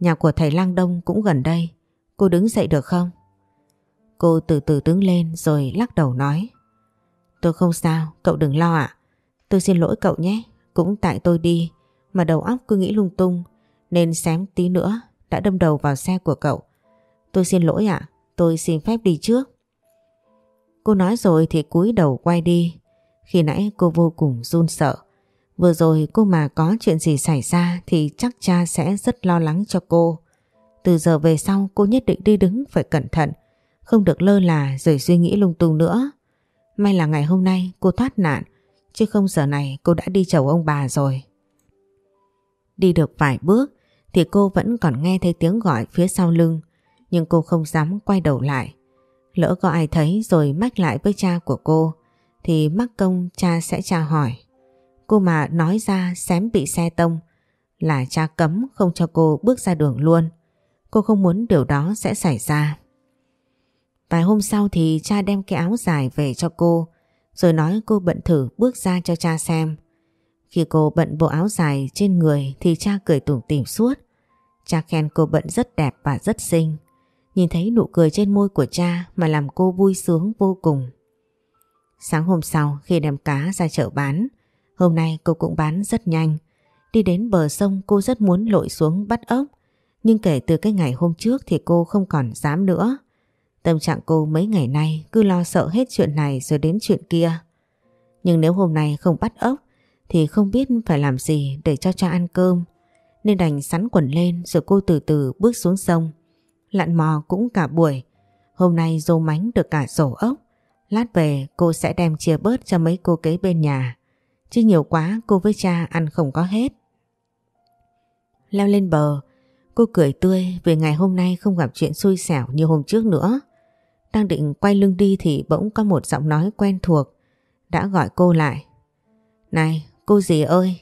Nhà của thầy Lang Đông cũng gần đây. Cô đứng dậy được không? Cô từ từ đứng lên rồi lắc đầu nói. Tôi không sao, cậu đừng lo ạ. Tôi xin lỗi cậu nhé. Cũng tại tôi đi mà đầu óc cứ nghĩ lung tung nên xém tí nữa đã đâm đầu vào xe của cậu. Tôi xin lỗi ạ, tôi xin phép đi trước. Cô nói rồi thì cúi đầu quay đi. Khi nãy cô vô cùng run sợ. Vừa rồi cô mà có chuyện gì xảy ra thì chắc cha sẽ rất lo lắng cho cô. Từ giờ về sau cô nhất định đi đứng phải cẩn thận, không được lơ là rồi suy nghĩ lung tung nữa. May là ngày hôm nay cô thoát nạn, chứ không giờ này cô đã đi chầu ông bà rồi. Đi được vài bước thì cô vẫn còn nghe thấy tiếng gọi phía sau lưng, nhưng cô không dám quay đầu lại. Lỡ có ai thấy rồi mách lại với cha của cô thì mắc công cha sẽ tra hỏi. Cô mà nói ra xém bị xe tông là cha cấm không cho cô bước ra đường luôn. Cô không muốn điều đó sẽ xảy ra. Vài hôm sau thì cha đem cái áo dài về cho cô rồi nói cô bận thử bước ra cho cha xem. Khi cô bận bộ áo dài trên người thì cha cười tủm tỉm suốt. Cha khen cô bận rất đẹp và rất xinh. Nhìn thấy nụ cười trên môi của cha mà làm cô vui sướng vô cùng. Sáng hôm sau khi đem cá ra chợ bán, hôm nay cô cũng bán rất nhanh. Đi đến bờ sông cô rất muốn lội xuống bắt ốc, nhưng kể từ cái ngày hôm trước thì cô không còn dám nữa. Tâm trạng cô mấy ngày nay cứ lo sợ hết chuyện này rồi đến chuyện kia. Nhưng nếu hôm nay không bắt ốc thì không biết phải làm gì để cho cha ăn cơm. Nên đành sắn quần lên rồi cô từ từ bước xuống sông. Lặn mò cũng cả buổi. Hôm nay dô mánh được cả sổ ốc. Lát về cô sẽ đem chia bớt cho mấy cô kế bên nhà. Chứ nhiều quá cô với cha ăn không có hết. Leo lên bờ, cô cười tươi vì ngày hôm nay không gặp chuyện xui xẻo như hôm trước nữa. Đang định quay lưng đi thì bỗng có một giọng nói quen thuộc đã gọi cô lại. Này, cô gì ơi?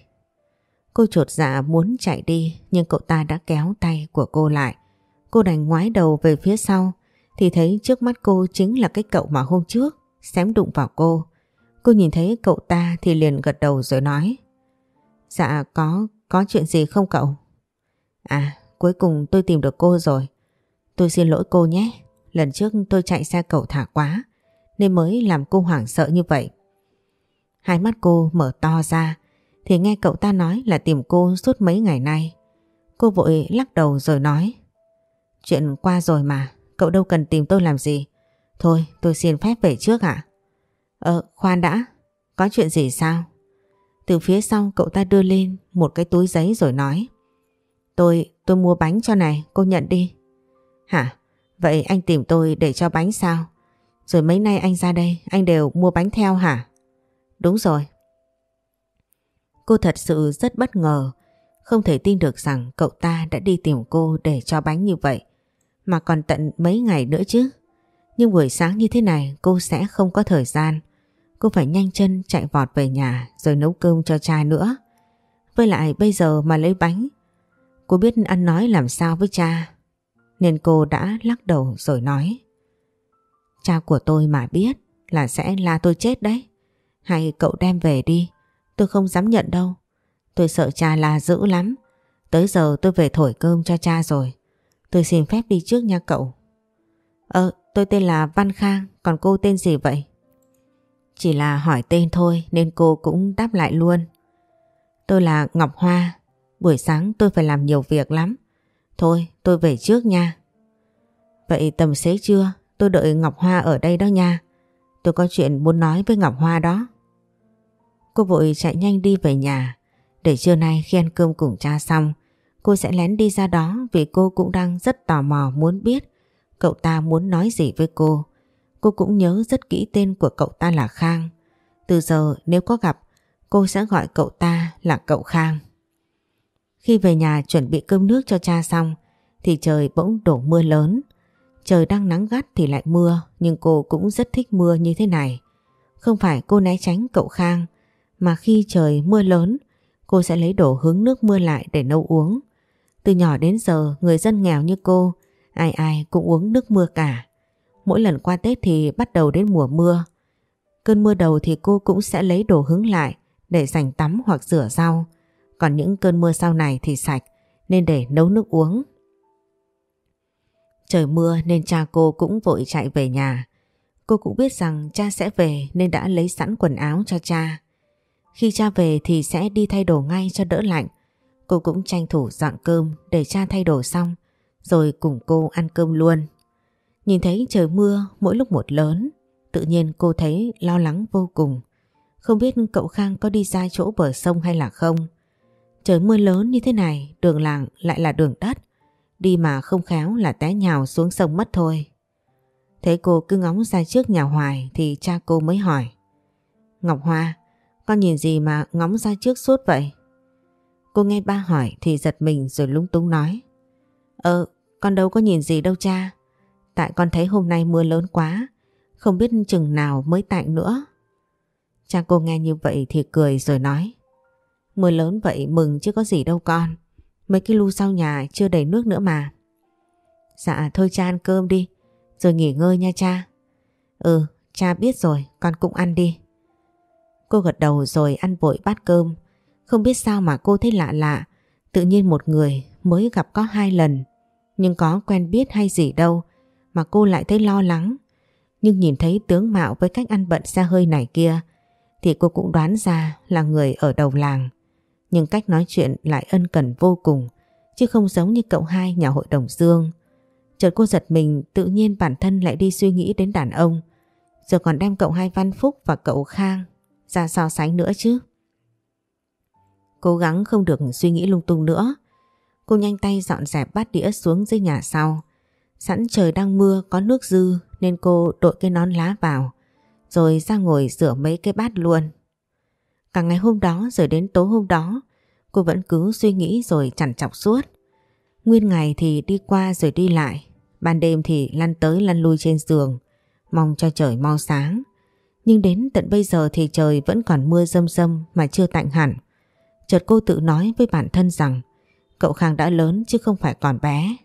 Cô trột dạ muốn chạy đi nhưng cậu ta đã kéo tay của cô lại. Cô đành ngoái đầu về phía sau thì thấy trước mắt cô chính là cái cậu mà hôm trước xém đụng vào cô. Cô nhìn thấy cậu ta thì liền gật đầu rồi nói Dạ có, có chuyện gì không cậu? À, cuối cùng tôi tìm được cô rồi. Tôi xin lỗi cô nhé. Lần trước tôi chạy xe cậu thả quá nên mới làm cô hoảng sợ như vậy. Hai mắt cô mở to ra thì nghe cậu ta nói là tìm cô suốt mấy ngày nay. Cô vội lắc đầu rồi nói Chuyện qua rồi mà, cậu đâu cần tìm tôi làm gì. Thôi tôi xin phép về trước ạ. Ờ, khoan đã, có chuyện gì sao? Từ phía sau cậu ta đưa lên một cái túi giấy rồi nói Tôi, tôi mua bánh cho này, cô nhận đi. Hả? Vậy anh tìm tôi để cho bánh sao? Rồi mấy nay anh ra đây, anh đều mua bánh theo hả? Đúng rồi. Cô thật sự rất bất ngờ, không thể tin được rằng cậu ta đã đi tìm cô để cho bánh như vậy, mà còn tận mấy ngày nữa chứ. Nhưng buổi sáng như thế này cô sẽ không có thời gian. Cô phải nhanh chân chạy vọt về nhà rồi nấu cơm cho cha nữa. Với lại bây giờ mà lấy bánh, cô biết ăn nói làm sao với cha. Nên cô đã lắc đầu rồi nói. Cha của tôi mà biết là sẽ la tôi chết đấy. Hay cậu đem về đi, tôi không dám nhận đâu. Tôi sợ cha là dữ lắm. Tới giờ tôi về thổi cơm cho cha rồi. Tôi xin phép đi trước nha cậu. Ờ, tôi tên là Văn Khang, còn cô tên gì vậy? Chỉ là hỏi tên thôi nên cô cũng đáp lại luôn. Tôi là Ngọc Hoa, buổi sáng tôi phải làm nhiều việc lắm. Thôi, tôi về trước nha. Vậy tầm xế chưa? Tôi đợi Ngọc Hoa ở đây đó nha. Tôi có chuyện muốn nói với Ngọc Hoa đó. Cô vội chạy nhanh đi về nhà. Để trưa nay khi ăn cơm cùng cha xong, cô sẽ lén đi ra đó vì cô cũng đang rất tò mò muốn biết cậu ta muốn nói gì với cô. Cô cũng nhớ rất kỹ tên của cậu ta là Khang. Từ giờ nếu có gặp, cô sẽ gọi cậu ta là cậu Khang. Khi về nhà chuẩn bị cơm nước cho cha xong, thì trời bỗng đổ mưa lớn. Trời đang nắng gắt thì lại mưa, nhưng cô cũng rất thích mưa như thế này. Không phải cô né tránh cậu Khang, mà khi trời mưa lớn, cô sẽ lấy đổ hứng nước mưa lại để nấu uống. Từ nhỏ đến giờ, người dân nghèo như cô, ai ai cũng uống nước mưa cả. Mỗi lần qua Tết thì bắt đầu đến mùa mưa. Cơn mưa đầu thì cô cũng sẽ lấy đồ hứng lại để dành tắm hoặc rửa rau. Còn những cơn mưa sau này thì sạch nên để nấu nước uống. Trời mưa nên cha cô cũng vội chạy về nhà. Cô cũng biết rằng cha sẽ về nên đã lấy sẵn quần áo cho cha. Khi cha về thì sẽ đi thay đồ ngay cho đỡ lạnh. Cô cũng tranh thủ dọn cơm để cha thay đồ xong rồi cùng cô ăn cơm luôn. Nhìn thấy trời mưa mỗi lúc một lớn, tự nhiên cô thấy lo lắng vô cùng. Không biết cậu Khang có đi ra chỗ bờ sông hay là không. Trời mưa lớn như thế này, đường làng lại là đường đất. Đi mà không khéo là té nhào xuống sông mất thôi. Thấy cô cứ ngóng ra trước nhà hoài thì cha cô mới hỏi. Ngọc Hoa, con nhìn gì mà ngóng ra trước suốt vậy? Cô nghe ba hỏi thì giật mình rồi lung tung nói. Ờ, con đâu có nhìn gì đâu cha. Tại con thấy hôm nay mưa lớn quá, không biết chừng nào mới tạnh nữa. Cha cô nghe như vậy thì cười rồi nói. Mưa lớn vậy mừng chứ có gì đâu con. Mấy cái lu sau nhà chưa đầy nước nữa mà. Dạ thôi cha ăn cơm đi, rồi nghỉ ngơi nha cha. Ừ, cha biết rồi, con cũng ăn đi. Cô gật đầu rồi ăn vội bát cơm. Không biết sao mà cô thấy lạ lạ. Tự nhiên một người mới gặp có hai lần. Nhưng có quen biết hay gì đâu, mà cô lại thấy lo lắng. Nhưng nhìn thấy tướng mạo với cách ăn bận xe hơi này kia, thì cô cũng đoán ra là người ở đầu làng. Nhưng cách nói chuyện lại ân cần vô cùng, chứ không giống như cậu hai nhà hội đồng Dương. Chợt cô giật mình, tự nhiên bản thân lại đi suy nghĩ đến đàn ông rồi còn đem cậu hai Văn Phúc và cậu Khang ra so sánh nữa chứ. Cố gắng không được suy nghĩ lung tung nữa. Cô nhanh tay dọn dẹp bát đĩa xuống dưới nhà sau. Sẵn trời đang mưa có nước dư nên cô đội cái nón lá vào rồi ra ngồi rửa mấy cái bát luôn. Cả ngày hôm đó rồi đến tối hôm đó cô vẫn cứ suy nghĩ rồi chằn chọc suốt. Nguyên ngày thì đi qua rồi đi lại, ban đêm thì lăn tới lăn lui trên giường, mong cho trời mau sáng. Nhưng đến tận bây giờ thì trời vẫn còn mưa râm râm mà chưa tạnh hẳn. Chợt cô tự nói với bản thân rằng, cậu Khang đã lớn chứ không phải còn bé.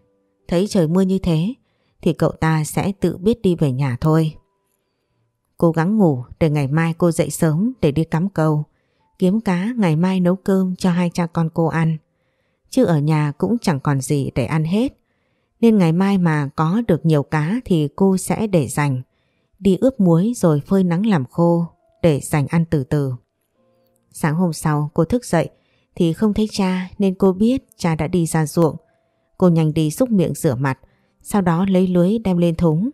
Thấy trời mưa như thế, thì cậu ta sẽ tự biết đi về nhà thôi. Cố gắng ngủ để ngày mai cô dậy sớm để đi cắm câu. Kiếm cá ngày mai nấu cơm cho hai cha con cô ăn. Chứ ở nhà cũng chẳng còn gì để ăn hết. Nên ngày mai mà có được nhiều cá thì cô sẽ để dành. Đi ướp muối rồi phơi nắng làm khô để dành ăn từ từ. Sáng hôm sau cô thức dậy thì không thấy cha nên cô biết cha đã đi ra ruộng. Cô nhanh đi xúc miệng rửa mặt, sau đó lấy lưới đem lên thúng.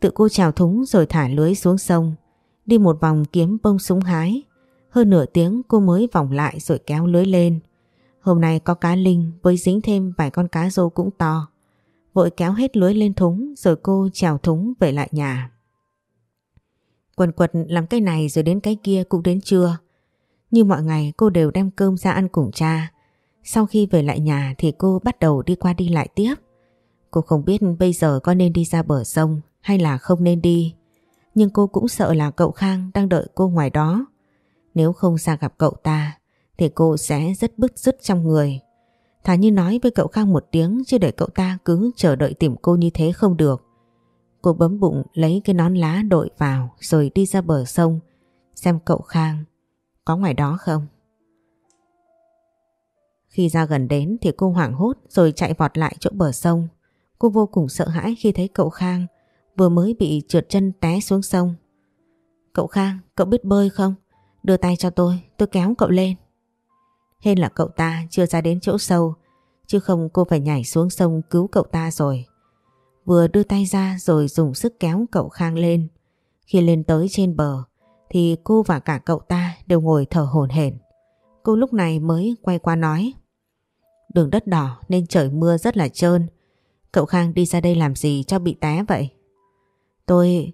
Tự cô trào thúng rồi thả lưới xuống sông, đi một vòng kiếm bông súng hái. Hơn nửa tiếng cô mới vòng lại rồi kéo lưới lên. Hôm nay có cá linh với dính thêm vài con cá rô cũng to. Vội kéo hết lưới lên thúng rồi cô trèo thúng về lại nhà. Quần quật làm cái này rồi đến cái kia cũng đến trưa. Như mọi ngày, cô đều đem cơm ra ăn cùng cha. Sau khi về lại nhà thì cô bắt đầu đi qua đi lại tiếp. Cô không biết bây giờ có nên đi ra bờ sông hay là không nên đi. Nhưng cô cũng sợ là cậu Khang đang đợi cô ngoài đó. Nếu không ra gặp cậu ta, thì cô sẽ rất bứt rứt trong người. Thà như nói với cậu Khang một tiếng chứ để cậu ta cứ chờ đợi tìm cô như thế không được. Cô bấm bụng lấy cái nón lá đội vào rồi đi ra bờ sông xem cậu Khang có ngoài đó không. Khi ra gần đến thì cô hoảng hốt rồi chạy vọt lại chỗ bờ sông. Cô vô cùng sợ hãi khi thấy cậu Khang vừa mới bị trượt chân té xuống sông. Cậu Khang, cậu biết bơi không? Đưa tay cho tôi, tôi kéo cậu lên. Hên là cậu ta chưa ra đến chỗ sâu, chứ không cô phải nhảy xuống sông cứu cậu ta rồi. Vừa đưa tay ra rồi dùng sức kéo cậu Khang lên. Khi lên tới trên bờ, thì cô và cả cậu ta đều ngồi thở hổn hển. Cô lúc này mới quay qua nói. Đường đất đỏ nên trời mưa rất là trơn. Cậu Khang đi ra đây làm gì cho bị té vậy? Tôi...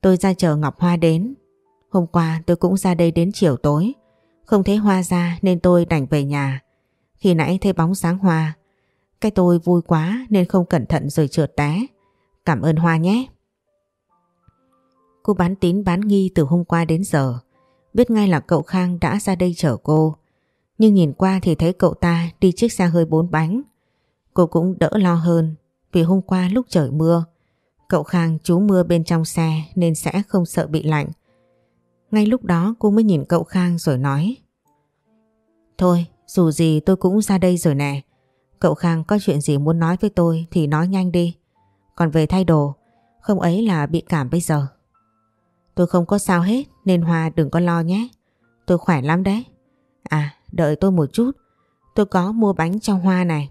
tôi ra chờ Ngọc Hoa đến. Hôm qua tôi cũng ra đây đến chiều tối. Không thấy Hoa ra nên tôi đành về nhà. Khi nãy thấy bóng sáng Hoa. Cái tôi vui quá nên không cẩn thận rồi trượt té. Cảm ơn Hoa nhé. Cô bán tín bán nghi từ hôm qua đến giờ. Biết ngay là cậu Khang đã ra đây chở cô. Nhưng nhìn qua thì thấy cậu ta đi chiếc xe hơi bốn bánh. Cô cũng đỡ lo hơn vì hôm qua lúc trời mưa, cậu Khang trú mưa bên trong xe nên sẽ không sợ bị lạnh. Ngay lúc đó cô mới nhìn cậu Khang rồi nói Thôi dù gì tôi cũng ra đây rồi nè Cậu Khang có chuyện gì muốn nói với tôi thì nói nhanh đi. Còn về thay đồ, Không ấy là bị cảm bây giờ. Tôi không có sao hết, nên Hoa đừng có lo nhé. Tôi khỏe lắm đấy. À đợi tôi một chút. Tôi có mua bánh cho Hoa này.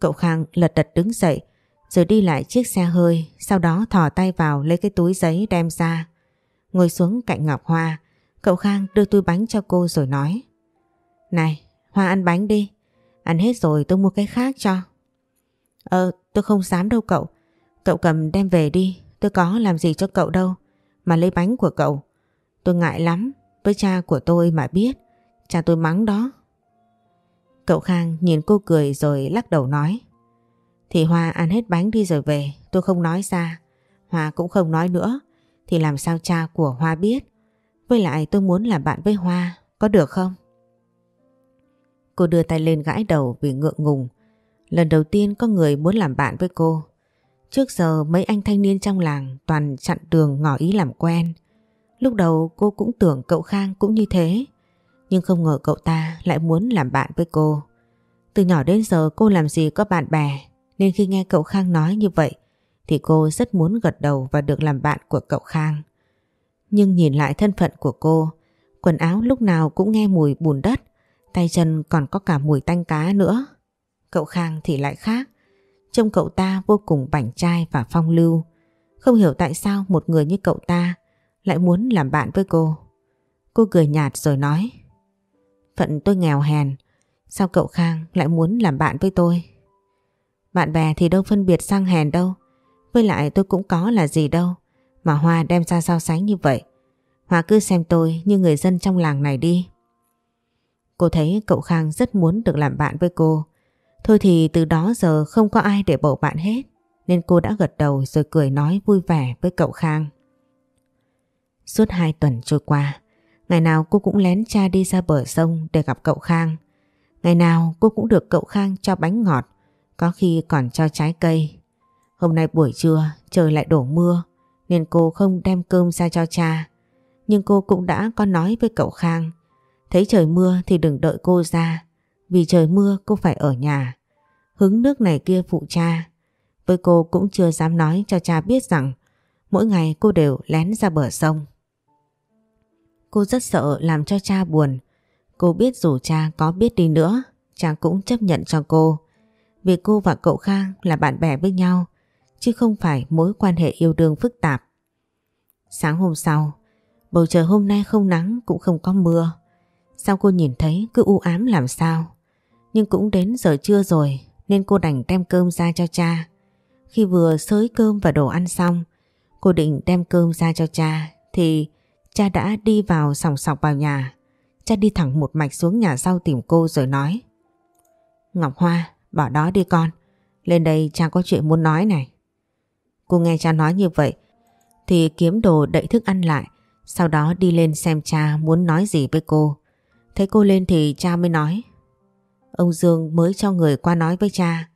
Cậu Khang lật đật đứng dậy, rồi đi lại chiếc xe hơi, sau đó thò tay vào lấy cái túi giấy đem ra. Ngồi xuống cạnh Ngọc Hoa, cậu Khang đưa túi bánh cho cô rồi nói. Này, Hoa ăn bánh đi ăn hết rồi tôi mua cái khác cho. Ờ tôi không dám đâu cậu. Cậu cầm đem về đi. Tôi có làm gì cho cậu đâu, mà lấy bánh của cậu. Tôi ngại lắm, với cha của tôi mà biết. Cha tôi mắng đó. Cậu Khang nhìn cô cười rồi lắc đầu nói. Thì Hoa ăn hết bánh đi rồi về, Tôi không nói ra. Hoa cũng không nói nữa. Thì làm sao cha của Hoa biết? Với lại tôi muốn làm bạn với Hoa, Có được không? Cô đưa tay lên gãi đầu vì ngượng ngùng Lần đầu tiên có người muốn làm bạn với cô Trước giờ mấy anh thanh niên trong làng toàn chặn đường ngỏ ý làm quen. Lúc đầu cô cũng tưởng cậu Khang cũng như thế. Nhưng không ngờ cậu ta lại muốn làm bạn với cô. Từ nhỏ đến giờ cô làm gì có bạn bè nên khi nghe cậu Khang nói như vậy thì cô rất muốn gật đầu và được làm bạn của cậu Khang. Nhưng nhìn lại thân phận của cô, quần áo lúc nào cũng nghe mùi bùn đất, tay chân còn có cả mùi tanh cá nữa. Cậu Khang thì lại khác, trông cậu ta vô cùng bảnh trai và phong lưu. Không hiểu tại sao một người như cậu ta lại muốn làm bạn với cô. Cô cười nhạt rồi nói Phận tôi nghèo hèn Sao cậu Khang lại muốn làm bạn với tôi Bạn bè thì đâu phân biệt sang hèn đâu Với lại tôi cũng có là gì đâu Mà Hoa đem ra so sánh như vậy Hoa cứ xem tôi như người dân trong làng này đi Cô thấy cậu Khang rất muốn được làm bạn với cô Thôi thì từ đó giờ không có ai để bầu bạn hết Nên cô đã gật đầu rồi cười nói vui vẻ với cậu Khang Suốt hai tuần trôi qua Ngày nào cô cũng lén cha đi ra bờ sông để gặp cậu Khang. Ngày nào cô cũng được cậu Khang cho bánh ngọt, có khi còn cho trái cây. Hôm nay buổi trưa trời lại đổ mưa nên cô không đem cơm ra cho cha. Nhưng cô cũng đã có nói với cậu Khang, thấy trời mưa thì đừng đợi cô ra, vì trời mưa cô phải ở nhà. Hứng nước này kia phụ cha. Với cô cũng chưa dám nói cho cha biết rằng mỗi ngày cô đều lén ra bờ sông. Cô rất sợ làm cho cha buồn. Cô biết dù cha có biết đi nữa, cha cũng chấp nhận cho cô. Vì cô và cậu Khang là bạn bè với nhau, chứ không phải mối quan hệ yêu đương phức tạp. Sáng hôm sau, bầu trời hôm nay không nắng cũng không có mưa. Sao cô nhìn thấy cứ u ám làm sao? Nhưng cũng đến giờ trưa rồi nên cô đành đem cơm ra cho cha. Khi vừa xới cơm và đồ ăn xong, cô định đem cơm ra cho cha thì Cha đã đi vào sòng sọc vào nhà. Cha đi thẳng một mạch xuống nhà sau tìm cô rồi nói. Ngọc Hoa, bỏ đó đi con. Lên đây cha có chuyện muốn nói này. Cô nghe cha nói như vậy thì kiếm đồ đậy thức ăn lại. Sau đó đi lên xem cha muốn nói gì với cô. Thấy cô lên thì cha mới nói. Ông Dương mới cho người qua nói với cha,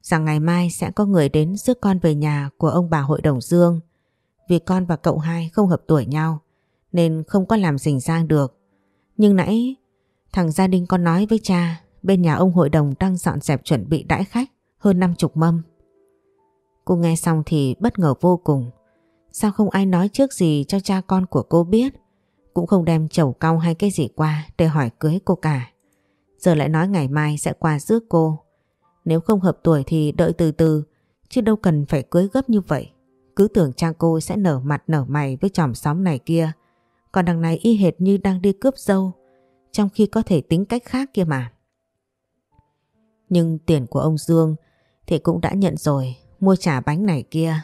rằng ngày mai sẽ có người đến rước con về nhà của ông bà hội đồng Dương vì con và cậu hai không hợp tuổi nhau, nên không có làm rình rang được. Nhưng nãy, thằng gia đình con nói với cha, bên nhà ông hội đồng đang dọn dẹp chuẩn bị đãi khách hơn năm chục mâm. Cô nghe xong thì bất ngờ vô cùng. Sao không ai nói trước gì cho cha con của cô biết cũng không đem chầu cau hay cái gì qua để hỏi cưới cô cả. Giờ lại nói ngày mai sẽ qua rước cô. Nếu không hợp tuổi thì đợi từ từ, chứ đâu cần phải cưới gấp như vậy. Cứ tưởng cha cô sẽ nở mặt nở mày với chòm xóm này kia còn đằng này y hệt như đang đi cướp dâu, Trong khi có thể tính cách khác kia mà Nhưng tiền của ông Dương Thì cũng đã nhận rồi, Mua trả bánh này kia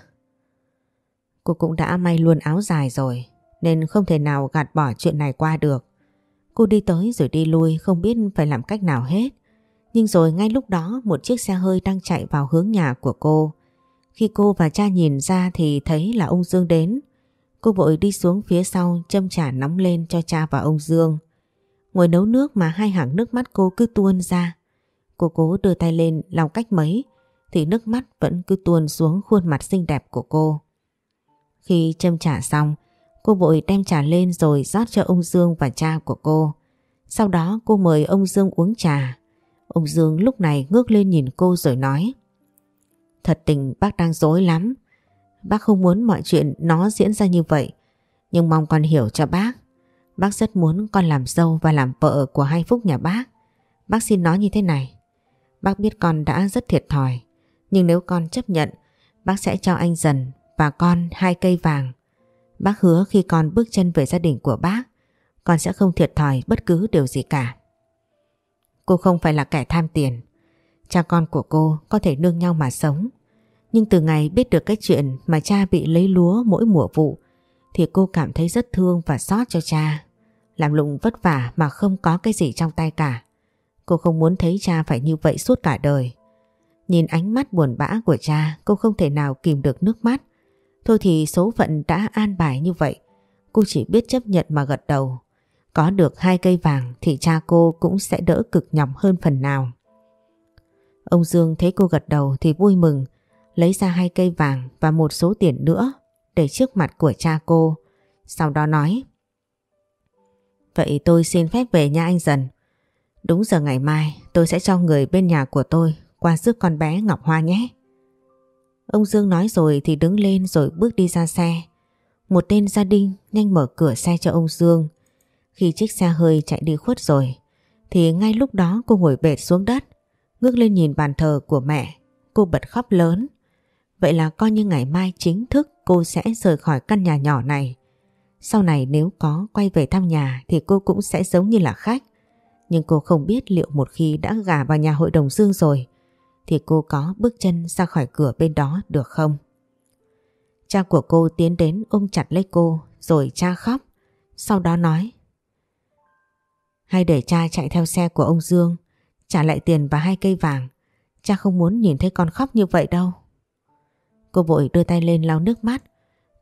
Cô cũng đã may luôn áo dài rồi nên không thể nào gạt bỏ chuyện này qua được Cô đi tới rồi đi lui Không biết phải làm cách nào hết Nhưng rồi ngay lúc đó Một chiếc xe hơi đang chạy vào hướng nhà của cô Khi cô và cha nhìn ra Thì thấy là ông Dương đến Cô vội đi xuống phía sau châm trà nóng lên cho cha và ông Dương. Ngồi nấu nước mà hai hàng nước mắt cô cứ tuôn ra. Cô cố đưa tay lên lau cách mấy thì nước mắt vẫn cứ tuôn xuống khuôn mặt xinh đẹp của cô. Khi châm trà xong, Cô vội đem trà lên rồi rót cho ông Dương và cha của cô. Sau đó cô mời ông Dương uống trà. Ông Dương lúc này ngước lên nhìn cô rồi nói Thật tình bác đang dối lắm. Bác không muốn mọi chuyện nó diễn ra như vậy. Nhưng mong con hiểu cho bác. Bác rất muốn con làm dâu và làm vợ của hai Phúc nhà bác. Bác xin nói như thế này. Bác biết con đã rất thiệt thòi. Nhưng nếu con chấp nhận, bác sẽ cho anh dần và con hai cây vàng. Bác hứa khi con bước chân về gia đình của bác, con sẽ không thiệt thòi bất cứ điều gì cả. Cô không phải là kẻ tham tiền. Cha con của cô có thể nương nhau mà sống. Nhưng từ ngày biết được cái chuyện mà cha bị lấy lúa mỗi mùa vụ thì cô cảm thấy rất thương và xót cho cha. Làm lụng vất vả mà không có cái gì trong tay cả. Cô không muốn thấy cha phải như vậy suốt cả đời. Nhìn ánh mắt buồn bã của cha cô không thể nào kìm được nước mắt. Thôi thì số phận đã an bài như vậy. Cô chỉ biết chấp nhận mà gật đầu. Có được hai cây vàng thì cha cô cũng sẽ đỡ cực nhọc hơn phần nào. Ông Dương thấy cô gật đầu thì vui mừng, lấy ra hai cây vàng và một số tiền nữa để trước mặt của cha cô. Sau đó nói Vậy tôi xin phép về nhà anh dần. Đúng giờ ngày mai tôi sẽ cho người bên nhà của tôi qua sức con bé Ngọc Hoa nhé. Ông Dương nói rồi thì đứng lên rồi bước đi ra xe. Một tên gia đình nhanh mở cửa xe cho ông Dương. Khi chiếc xe hơi chạy đi khuất rồi, thì ngay lúc đó cô ngồi bệt xuống đất, ngước lên nhìn bàn thờ của mẹ cô bật khóc lớn. Vậy là coi như ngày mai chính thức cô sẽ rời khỏi căn nhà nhỏ này. Sau này nếu có quay về thăm nhà thì cô cũng sẽ giống như là khách. Nhưng cô không biết liệu một khi đã gả vào nhà hội đồng Dương rồi thì cô có bước chân ra khỏi cửa bên đó được không? Cha của cô tiến đến ôm chặt lấy cô, rồi cha khóc. Sau đó nói, Hay để cha chạy theo xe của ông Dương, trả lại tiền và hai cây vàng. Cha không muốn nhìn thấy con khóc như vậy đâu. Cô vội đưa tay lên lau nước mắt.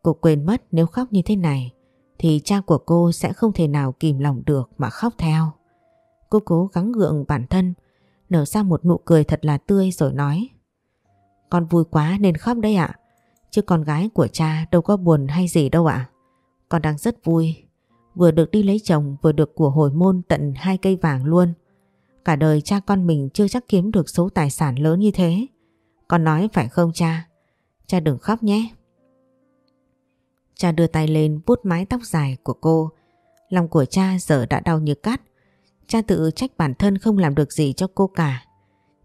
Cô quên mất nếu khóc như thế này, thì cha của cô sẽ không thể nào kìm lòng được mà khóc theo. Cô cố gắng gượng bản thân nở ra một nụ cười thật là tươi rồi nói Con vui quá nên khóc đấy ạ. Chứ con gái của cha đâu có buồn hay gì đâu ạ. Con đang rất vui. Vừa được đi lấy chồng, vừa được của hồi môn tận hai cây vàng luôn. Cả đời cha con mình chưa chắc kiếm được số tài sản lớn như thế. Con nói phải không cha? Cha đừng khóc nhé. Cha đưa tay lên vuốt mái tóc dài của cô. Lòng của cha giờ đã đau như cắt. Cha tự trách bản thân không làm được gì cho cô cả.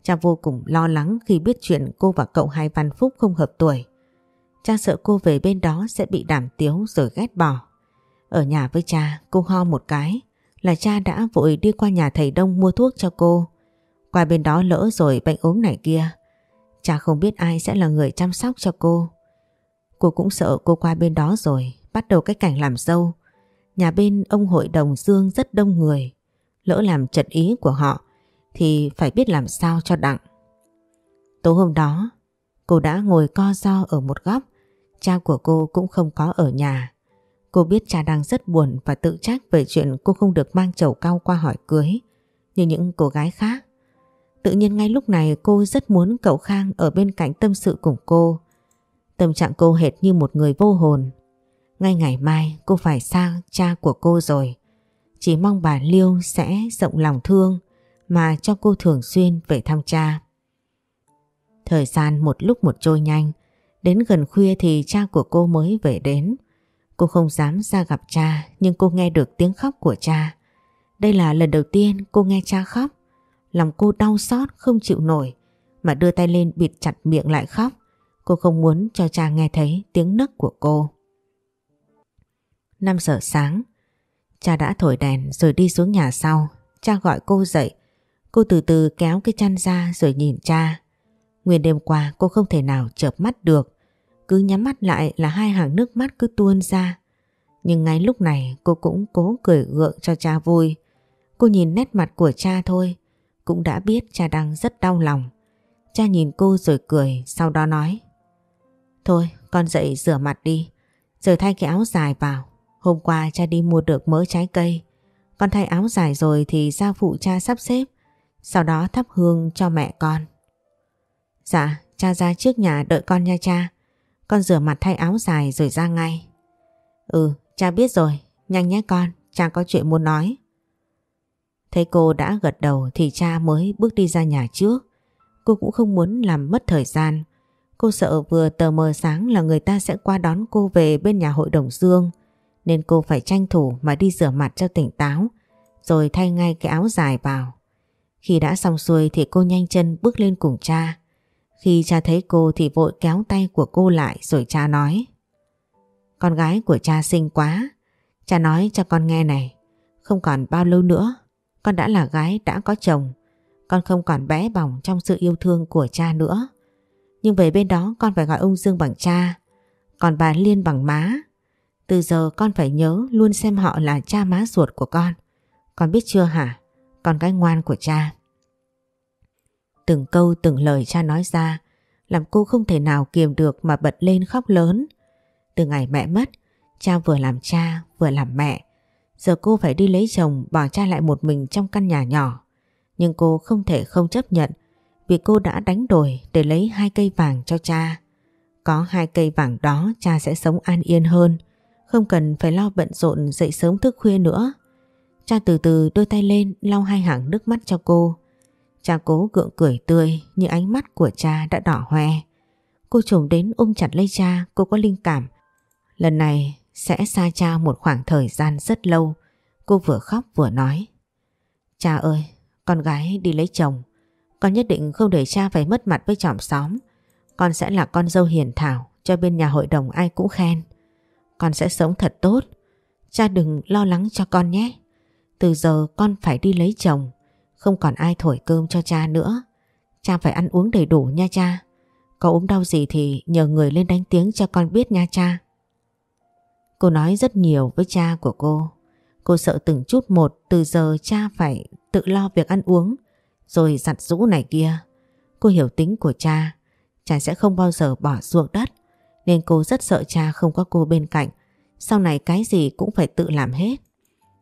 Cha vô cùng lo lắng khi biết chuyện cô và cậu hai Văn Phúc không hợp tuổi. Cha sợ cô về bên đó sẽ bị đảm tiếu rồi ghét bỏ. Ở nhà với cha, cô ho một cái là cha đã vội đi qua nhà thầy Đông mua thuốc cho cô. Qua bên đó lỡ rồi bệnh ốm này kia. Cha không biết ai sẽ là người chăm sóc cho cô. Cô cũng sợ cô qua bên đó rồi, bắt đầu cái cảnh làm dâu. Nhà bên ông hội đồng Dương rất đông người. Lỡ làm chật ý của họ thì phải biết làm sao cho đặng. Tối hôm đó, cô đã ngồi co do ở một góc. Cha của cô cũng không có ở nhà. Cô biết cha đang rất buồn và tự trách về chuyện cô không được mang chầu cao qua hỏi cưới như những cô gái khác. Tự nhiên ngay lúc này cô rất muốn cậu Khang ở bên cạnh tâm sự cùng cô. Tâm trạng cô hệt như một người vô hồn. Ngay ngày mai cô phải sang cha của cô rồi. Chỉ mong bà Liêu sẽ rộng lòng thương mà cho cô thường xuyên về thăm cha. Thời gian một lúc một trôi nhanh, đến gần khuya thì cha của cô mới về đến. Cô không dám ra gặp cha nhưng cô nghe được tiếng khóc của cha. Đây là lần đầu tiên cô nghe cha khóc. Lòng cô đau xót không chịu nổi mà đưa tay lên bịt chặt miệng lại khóc. Cô không muốn cho cha nghe thấy tiếng nấc của cô. 5 giờ sáng, cha đã thổi đèn rồi đi xuống nhà sau. Cha gọi cô dậy. Cô từ từ kéo cái chăn ra rồi nhìn cha. Nguyên đêm qua cô không thể nào chợp mắt được. Cứ nhắm mắt lại là hai hàng nước mắt cứ tuôn ra. Nhưng ngay lúc này cô cũng cố cười gượng cho cha vui. Cô nhìn nét mặt của cha thôi, cũng đã biết cha đang rất đau lòng. Cha nhìn cô rồi cười, sau đó nói. Thôi, con dậy rửa mặt đi, rồi thay cái áo dài vào. Hôm qua cha đi mua được mỡ trái cây. Con thay áo dài rồi thì ra phụ cha sắp xếp, sau đó thắp hương cho mẹ con. Dạ, cha ra trước nhà đợi con nha cha. Con rửa mặt thay áo dài rồi ra ngay. Ừ, Cha biết rồi, nhanh nhé con, cha có chuyện muốn nói. Thấy cô đã gật đầu thì cha mới bước đi ra nhà trước. Cô cũng không muốn làm mất thời gian. Cô sợ vừa tờ mờ sáng là người ta sẽ qua đón cô về bên nhà hội đồng Dương. Nên cô phải tranh thủ mà đi rửa mặt cho tỉnh táo. Rồi thay ngay cái áo dài vào. Khi đã xong xuôi thì cô nhanh chân bước lên cùng cha. Khi cha thấy cô thì vội kéo tay của cô lại rồi cha nói. Con gái của cha xinh quá. Cha nói cho con nghe này. Không còn bao lâu nữa. Con đã là gái đã có chồng. Con không còn bé bỏng trong sự yêu thương của cha nữa. Nhưng về bên đó con phải gọi ông Dương bằng cha. Còn bà Liên bằng má. Từ giờ con phải nhớ luôn xem họ là cha má ruột của con. Con biết chưa hả? Con gái ngoan của cha. Từng câu từng lời cha nói ra làm cô không thể nào kiềm được mà bật lên khóc lớn. Từ ngày mẹ mất, cha vừa làm cha vừa làm mẹ. Giờ cô phải đi lấy chồng bỏ cha lại một mình trong căn nhà nhỏ. Nhưng cô không thể không chấp nhận vì cô đã đánh đổi để lấy hai cây vàng cho cha. Có hai cây vàng đó cha sẽ sống an yên hơn, không cần phải lo bận rộn dậy sớm thức khuya nữa. Cha từ từ đưa tay lên lau hai hàng nước mắt cho cô. Cha cố gượng cười tươi nhưng ánh mắt của cha đã đỏ hoe. Cô trồm đến ôm chặt lấy cha, cô có linh cảm. Lần này sẽ xa cha một khoảng thời gian rất lâu. Cô vừa khóc vừa nói. Cha ơi, con gái đi lấy chồng. Con nhất định không để cha phải mất mặt với chòm xóm. Con sẽ là con dâu hiền thảo cho bên nhà hội đồng ai cũng khen. Con sẽ sống thật tốt. Cha đừng lo lắng cho con nhé. Từ giờ con phải đi lấy chồng. Không còn ai thổi cơm cho cha nữa. Cha phải ăn uống đầy đủ nha cha. Có ốm đau gì thì nhờ người lên đánh tiếng cho con biết nha cha. Cô nói rất nhiều với cha của cô. Cô sợ từng chút một từ giờ cha phải tự lo việc ăn uống, rồi giặt rũ này kia. Cô hiểu tính của cha. Cha sẽ không bao giờ bỏ ruộng đất nên cô rất sợ cha không có cô bên cạnh. Sau này cái gì cũng phải tự làm hết.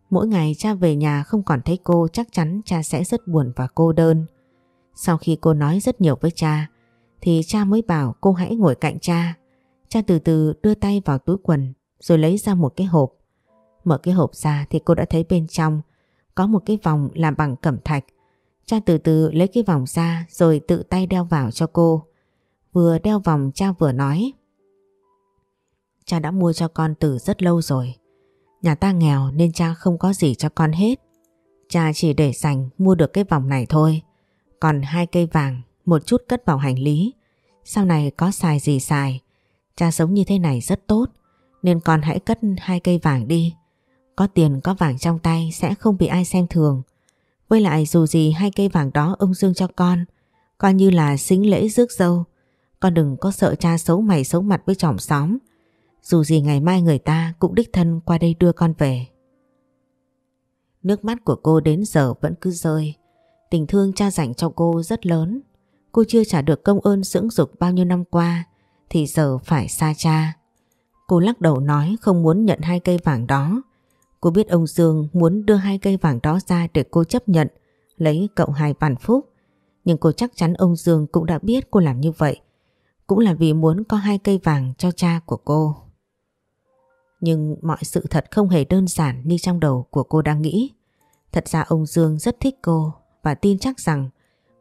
Mỗi ngày cha về nhà không còn thấy cô, chắc chắn cha sẽ rất buồn và cô đơn. Sau khi cô nói rất nhiều với cha, thì cha mới bảo cô hãy ngồi cạnh cha. Cha từ từ đưa tay vào túi quần, rồi lấy ra một cái hộp. Mở cái hộp ra thì cô đã thấy bên trong có một cái vòng làm bằng cẩm thạch. Cha từ từ lấy cái vòng ra rồi tự tay đeo vào cho cô. Vừa đeo vòng, cha vừa nói. Cha đã mua cho con từ rất lâu rồi. Nhà ta nghèo nên cha không có gì cho con hết. Cha chỉ để dành mua được cái vòng này thôi. Còn hai cây vàng, một chút cất vào hành lý. Sau này có xài gì xài. Cha sống như thế này rất tốt. Nên con hãy cất hai cây vàng đi. Có tiền có vàng trong tay sẽ không bị ai xem thường. Với lại dù gì hai cây vàng đó ông Dương cho con. Coi như là xính lễ rước dâu. Con đừng có sợ cha xấu mày xấu mặt với chồng xóm. Dù gì ngày mai người ta cũng đích thân qua đây đưa con về. Nước mắt của cô đến giờ vẫn cứ rơi. Tình thương cha dành cho cô rất lớn. Cô chưa trả được công ơn dưỡng dục bao nhiêu năm qua, thì giờ phải xa cha. Cô lắc đầu nói không muốn nhận hai cây vàng đó. Cô biết ông Dương muốn đưa hai cây vàng đó ra để cô chấp nhận, lấy cậu hai vạn phúc. Nhưng cô chắc chắn ông Dương cũng đã biết cô làm như vậy. Cũng là vì muốn có hai cây vàng cho cha của cô. Nhưng mọi sự thật không hề đơn giản như trong đầu của cô đang nghĩ. Thật ra ông Dương rất thích cô và tin chắc rằng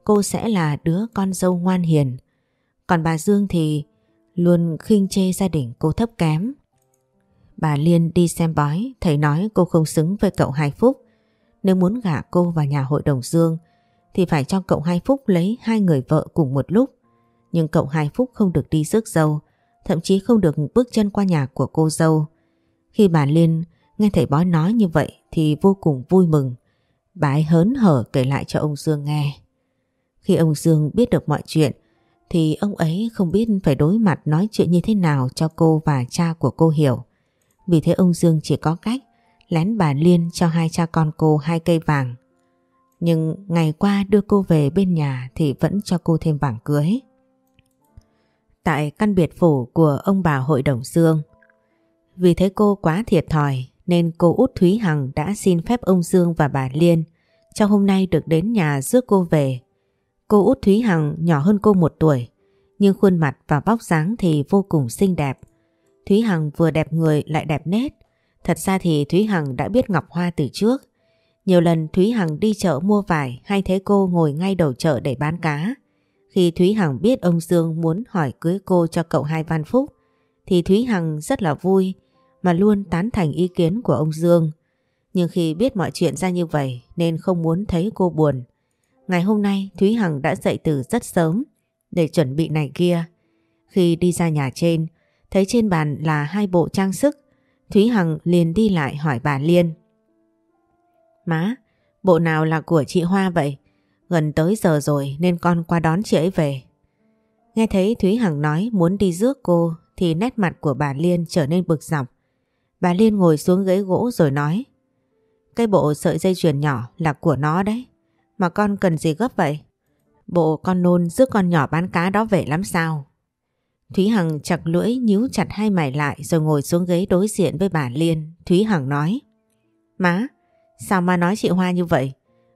cô sẽ là đứa con dâu ngoan hiền. Còn bà Dương thì luôn khinh chê gia đình cô thấp kém. Bà Liên đi xem bói, thầy nói cô không xứng với cậu Hai Phúc. Nếu muốn gả cô vào nhà hội đồng Dương thì phải cho cậu Hai Phúc lấy hai người vợ cùng một lúc. Nhưng cậu Hai Phúc không được đi rước dâu, thậm chí không được bước chân qua nhà của cô dâu. Khi bà Liên nghe thầy bói nói như vậy thì vô cùng vui mừng. Bà ấy hớn hở kể lại cho ông Dương nghe. Khi ông Dương biết được mọi chuyện thì ông ấy không biết phải đối mặt nói chuyện như thế nào cho cô và cha của cô hiểu. Vì thế ông Dương chỉ có cách lén bà Liên cho hai cha con cô hai cây vàng. Nhưng ngày qua đưa cô về bên nhà thì vẫn cho cô thêm vàng cưới. Tại căn biệt phủ của ông bà hội đồng Dương, vì thế cô quá thiệt thòi, nên cô út Thúy Hằng đã xin phép ông Dương và bà Liên cho hôm nay được đến nhà rước cô về. Cô út Thúy Hằng nhỏ hơn cô một tuổi, nhưng khuôn mặt và vóc dáng thì vô cùng xinh đẹp. Thúy Hằng vừa đẹp người lại đẹp nét Thật ra thì Thúy Hằng đã biết Ngọc Hoa từ trước. Nhiều lần Thúy Hằng đi chợ mua vải, hay thấy cô ngồi ngay đầu chợ để bán cá. Khi Thúy Hằng biết ông Dương muốn hỏi cưới cô cho cậu hai Văn Phúc, thì Thúy Hằng rất là vui mà luôn tán thành ý kiến của ông Dương. Nhưng khi biết mọi chuyện ra như vậy nên không muốn thấy cô buồn. Ngày hôm nay Thúy Hằng đã dậy từ rất sớm để chuẩn bị này kia. Khi đi ra nhà trên, thấy trên bàn là hai bộ trang sức, Thúy Hằng liền đi lại hỏi bà Liên. Má, bộ nào là của chị Hoa vậy? Gần tới giờ rồi nên con qua đón chị ấy về. Nghe thấy Thúy Hằng nói muốn đi rước cô thì nét mặt của bà Liên trở nên bực dọc. Bà Liên ngồi xuống ghế gỗ rồi nói Cái bộ sợi dây chuyền nhỏ là của nó đấy. Mà con cần gì gấp vậy? Bộ con nôn giữa con nhỏ bán cá đó về lắm sao? Thúy Hằng chặt lưỡi nhíu chặt hai mày lại rồi ngồi xuống ghế đối diện với bà Liên. Thúy Hằng nói Má, sao má nói chị Hoa như vậy?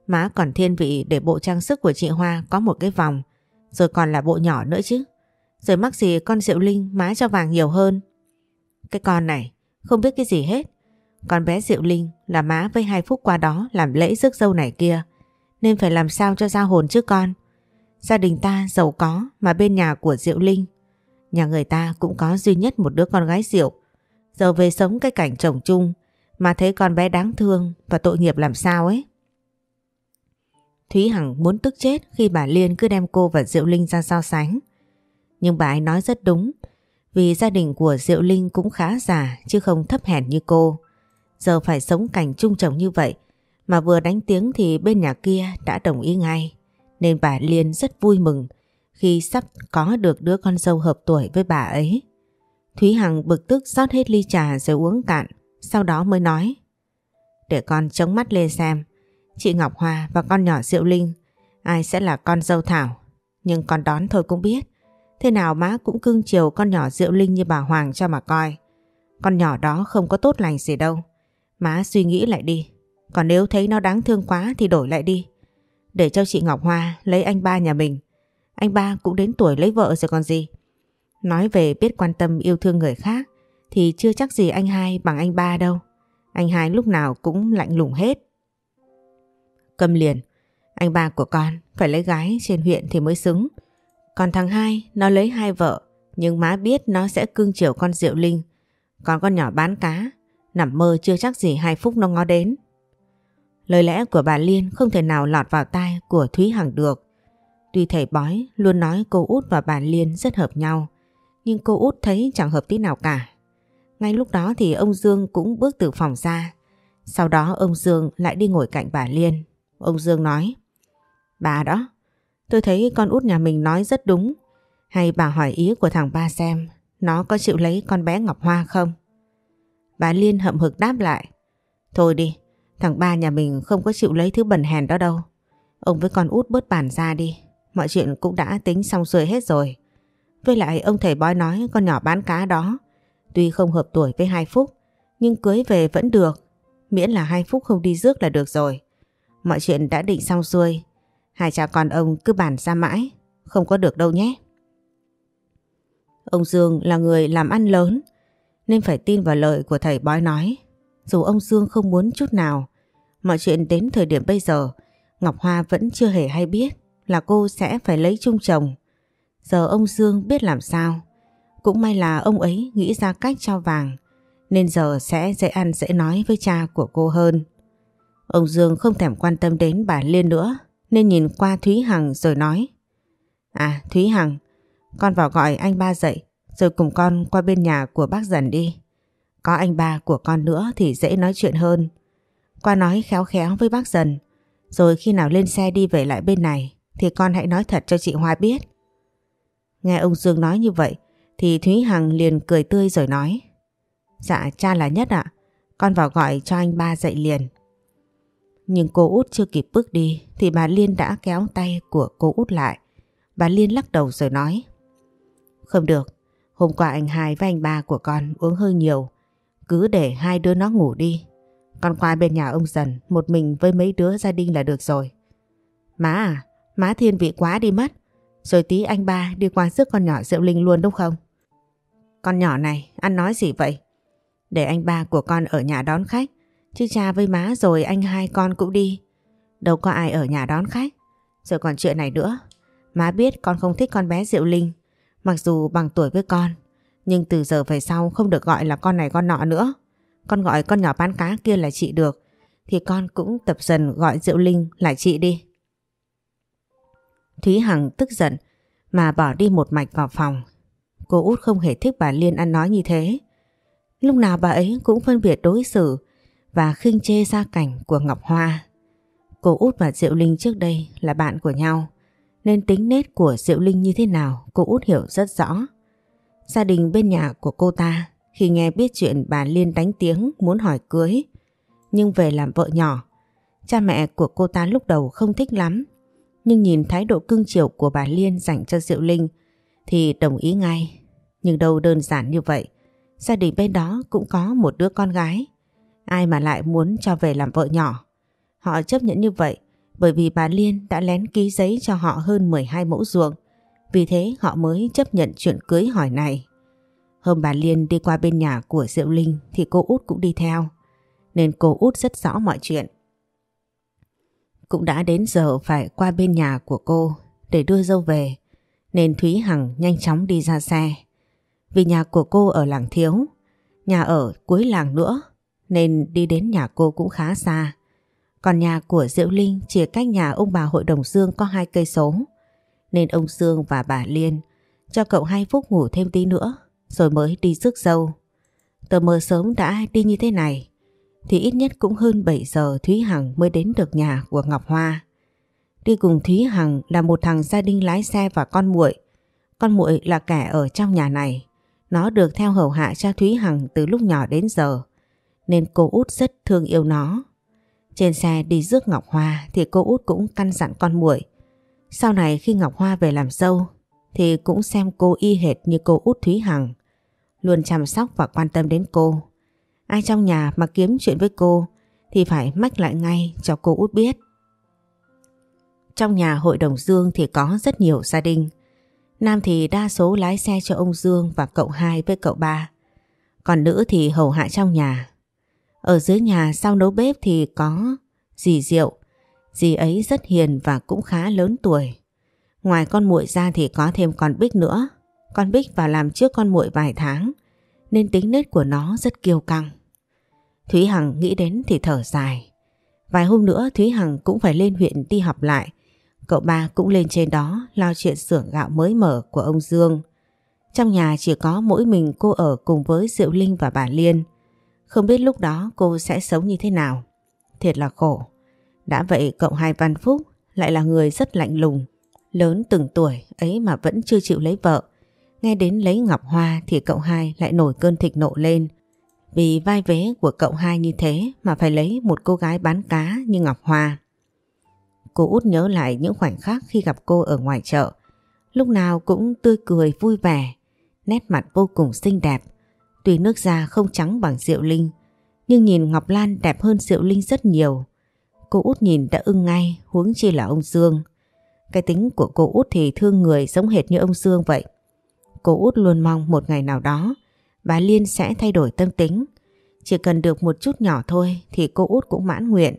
Má còn thiên vị để bộ trang sức của chị Hoa có một cái vòng rồi còn là bộ nhỏ nữa chứ. Rồi mắc gì con Diệu Linh má cho vàng nhiều hơn. Cái con này không biết cái gì hết. Con bé Diệu Linh là má với hai phút qua đó làm lễ rước dâu này kia. Nên phải làm sao cho ra hồn chứ con. Gia đình ta giàu có mà bên nhà của Diệu Linh. Nhà người ta cũng có duy nhất một đứa con gái Diệu. Giờ về sống cái cảnh chồng chung mà thấy con bé đáng thương và tội nghiệp làm sao ấy. Thúy Hằng muốn tức chết khi bà Liên cứ đem cô và Diệu Linh ra so sánh. Nhưng bà ấy nói rất đúng, vì gia đình của Diệu Linh cũng khá già chứ không thấp hèn như cô. Giờ phải sống cảnh chung chồng như vậy, mà vừa đánh tiếng thì bên nhà kia đã đồng ý ngay. Nên bà Liên rất vui mừng khi sắp có được đứa con dâu hợp tuổi với bà ấy. Thúy Hằng bực tức rót hết ly trà rồi uống cạn, sau đó mới nói. Để con chống mắt lên xem, chị Ngọc Hoa và con nhỏ Diệu Linh, ai sẽ là con dâu Thảo. Nhưng con đón thôi cũng biết, thế nào má cũng cưng chiều con nhỏ Diệu Linh như bà Hoàng cho mà coi. Con nhỏ đó không có tốt lành gì đâu. Má suy nghĩ lại đi, còn nếu thấy nó đáng thương quá thì đổi lại đi. Để cho chị Ngọc Hoa lấy anh ba nhà mình. Anh ba cũng đến tuổi lấy vợ rồi còn gì. Nói về biết quan tâm yêu thương người khác thì chưa chắc gì anh hai bằng anh ba đâu. Anh hai lúc nào cũng lạnh lùng hết. Cầm liền, anh ba của con phải lấy gái trên huyện thì mới xứng. Còn thằng hai nó lấy hai vợ nhưng má biết nó sẽ cưng chiều con Diệu Linh. Còn con nhỏ bán cá nằm mơ chưa chắc gì hai phút nó ngó đến. Lời lẽ của bà Liên không thể nào lọt vào tai của Thúy Hằng được. Tuy thầy bói luôn nói cô út và bà Liên rất hợp nhau, nhưng cô út thấy chẳng hợp tí nào cả. Ngay lúc đó thì ông Dương cũng bước từ phòng ra. Sau đó ông Dương lại đi ngồi cạnh bà Liên. Ông Dương nói Bà đó, tôi thấy con út nhà mình nói rất đúng. Hay bà hỏi ý của thằng ba xem nó có chịu lấy con bé Ngọc Hoa không? Bà Liên hậm hực đáp lại Thôi đi, thằng ba nhà mình không có chịu lấy thứ bẩn hèn đó đâu. Ông với con út bớt bàn ra đi. Mọi chuyện cũng đã tính xong xuôi hết rồi. Với lại ông thầy bói nói con nhỏ bán cá đó tuy không hợp tuổi với hai Phúc nhưng cưới về vẫn được. Miễn là hai Phúc không đi rước là được rồi. Mọi chuyện đã định xong xuôi. Hai cha con ông cứ bàn ra mãi. Không có được đâu nhé. Ông Dương là người làm ăn lớn nên phải tin vào lời của thầy bói nói. Dù ông Dương không muốn chút nào, mọi chuyện đến thời điểm bây giờ, Ngọc Hoa vẫn chưa hề hay biết là cô sẽ phải lấy chung chồng. Giờ ông Dương biết làm sao. Cũng may là ông ấy nghĩ ra cách cho vàng, nên giờ sẽ dễ ăn dễ nói với cha của cô hơn. Ông Dương không thèm quan tâm đến bà Liên nữa, nên nhìn qua Thúy Hằng rồi nói. À Thúy Hằng, con vào gọi anh ba dậy, rồi cùng con qua bên nhà của bác dần đi. Có anh ba của con nữa thì dễ nói chuyện hơn. Qua nói khéo khéo với bác dần, rồi khi nào lên xe đi về lại bên này thì con hãy nói thật cho chị Hoa biết. Nghe ông Dương nói như vậy thì Thúy Hằng liền cười tươi rồi nói Dạ cha là nhất ạ, con vào gọi cho anh ba dậy liền. Nhưng cô út chưa kịp bước đi thì bà Liên đã kéo tay của cô út lại. Bà Liên lắc đầu rồi nói Không được, hôm qua anh hai với anh ba của con uống hơi nhiều. Cứ để hai đứa nó ngủ đi. Con qua bên nhà ông dần một mình với mấy đứa gia đình là được rồi. Má à, má thiên vị quá đi mất. Rồi tí anh ba đi qua rước con nhỏ Diệu Linh luôn đúng không? Con nhỏ này, ăn nói gì vậy? Để anh ba của con ở nhà đón khách. Chứ cha với má rồi anh hai con cũng đi. Đâu có ai ở nhà đón khách. Rồi còn chuyện này nữa. Má biết con không thích con bé Diệu Linh. Mặc dù bằng tuổi với con. Nhưng từ giờ về sau không được gọi là con này con nọ nữa. Con gọi con nhỏ bán cá kia là chị được. Thì con cũng tập dần gọi Diệu Linh là chị đi. Thúy Hằng tức giận mà bỏ đi một mạch vào phòng. Cô út không hề thích bà Liên ăn nói như thế. Lúc nào bà ấy cũng phân biệt đối xử và khinh chê gia cảnh của Ngọc Hoa. Cô út và Diệu Linh trước đây là bạn của nhau, nên tính nết của Diệu Linh như thế nào cô út hiểu rất rõ. Gia đình bên nhà của cô ta khi nghe biết chuyện bà Liên đánh tiếng muốn hỏi cưới, nhưng về làm vợ nhỏ. Cha mẹ của cô ta lúc đầu không thích lắm, nhưng nhìn thái độ cưng chiều của bà Liên dành cho Diệu Linh thì đồng ý ngay. Nhưng đâu đơn giản như vậy. Gia đình bên đó cũng có một đứa con gái. Ai mà lại muốn cho về làm vợ nhỏ. Họ chấp nhận như vậy bởi vì bà Liên đã lén ký giấy cho họ hơn 12 mẫu ruộng. Vì thế họ mới chấp nhận chuyện cưới hỏi này. Hôm bà Liên đi qua bên nhà của Diệu Linh thì cô út cũng đi theo. Nên cô út rất rõ mọi chuyện. Cũng đã đến giờ phải qua bên nhà của cô để đưa dâu về. Nên Thúy Hằng nhanh chóng đi ra xe. Vì nhà của cô ở làng thiếu, nhà ở cuối làng nữa nên đi đến nhà cô cũng khá xa. Còn nhà của Diệu Linh chỉ cách nhà ông bà hội đồng Dương có hai cây số. Nên ông Dương và bà Liên cho cậu hai phút ngủ thêm tí nữa, rồi mới đi rước dâu. Tờ mờ sớm đã đi như thế này, thì ít nhất cũng hơn 7 giờ Thúy Hằng mới đến được nhà của Ngọc Hoa. Đi cùng Thúy Hằng là một thằng gia đình lái xe và con muội. Con muội là kẻ ở trong nhà này. Nó được theo hầu hạ cha Thúy Hằng từ lúc nhỏ đến giờ. Nên cô út rất thương yêu nó. Trên xe đi rước Ngọc Hoa thì cô út cũng căn dặn con muội. Sau này khi Ngọc Hoa về làm dâu thì cũng xem cô y hệt như cô út Thúy Hằng. Luôn chăm sóc và quan tâm đến cô. Ai trong nhà mà kiếm chuyện với cô thì phải mách lại ngay cho cô út biết. Trong nhà hội đồng Dương thì có rất nhiều gia đình. Nam thì đa số lái xe cho ông Dương và cậu hai với cậu ba. Còn nữ thì hầu hạ trong nhà. Ở dưới nhà sau nấu bếp thì có dì Diệu. Dì ấy rất hiền và cũng khá lớn tuổi. Ngoài con muội ra thì có thêm con Bích nữa. Con Bích vào làm trước con muội vài tháng, nên tính nết của nó rất kiêu căng. Thúy Hằng nghĩ đến thì thở dài. Vài hôm nữa Thúy Hằng cũng phải lên huyện đi học lại. Cậu ba cũng lên trên đó lo chuyện xưởng gạo mới mở của ông Dương. Trong nhà chỉ có mỗi mình cô ở cùng với Diệu Linh và bà Liên. Không biết lúc đó cô sẽ sống như thế nào. Thiệt là khổ. Đã vậy cậu hai Văn Phúc lại là người rất lạnh lùng. Lớn từng tuổi ấy mà vẫn chưa chịu lấy vợ. Nghe đến lấy Ngọc Hoa thì cậu hai lại nổi cơn thịnh nộ lên. Vì vai vế của cậu hai như thế mà phải lấy một cô gái bán cá như Ngọc Hoa. Cô út nhớ lại những khoảnh khắc khi gặp cô ở ngoài chợ. Lúc nào cũng tươi cười vui vẻ, nét mặt vô cùng xinh đẹp. Tuy nước da không trắng bằng Diệu Linh, nhưng nhìn Ngọc Lan đẹp hơn Diệu Linh rất nhiều. Cô út nhìn đã ưng ngay, huống chi là ông Dương. Cái tính của cô út thì thương người giống hệt như ông Dương vậy. Cô út luôn mong một ngày nào đó bà Liên sẽ thay đổi tâm tính. Chỉ cần được một chút nhỏ thôi thì cô út cũng mãn nguyện.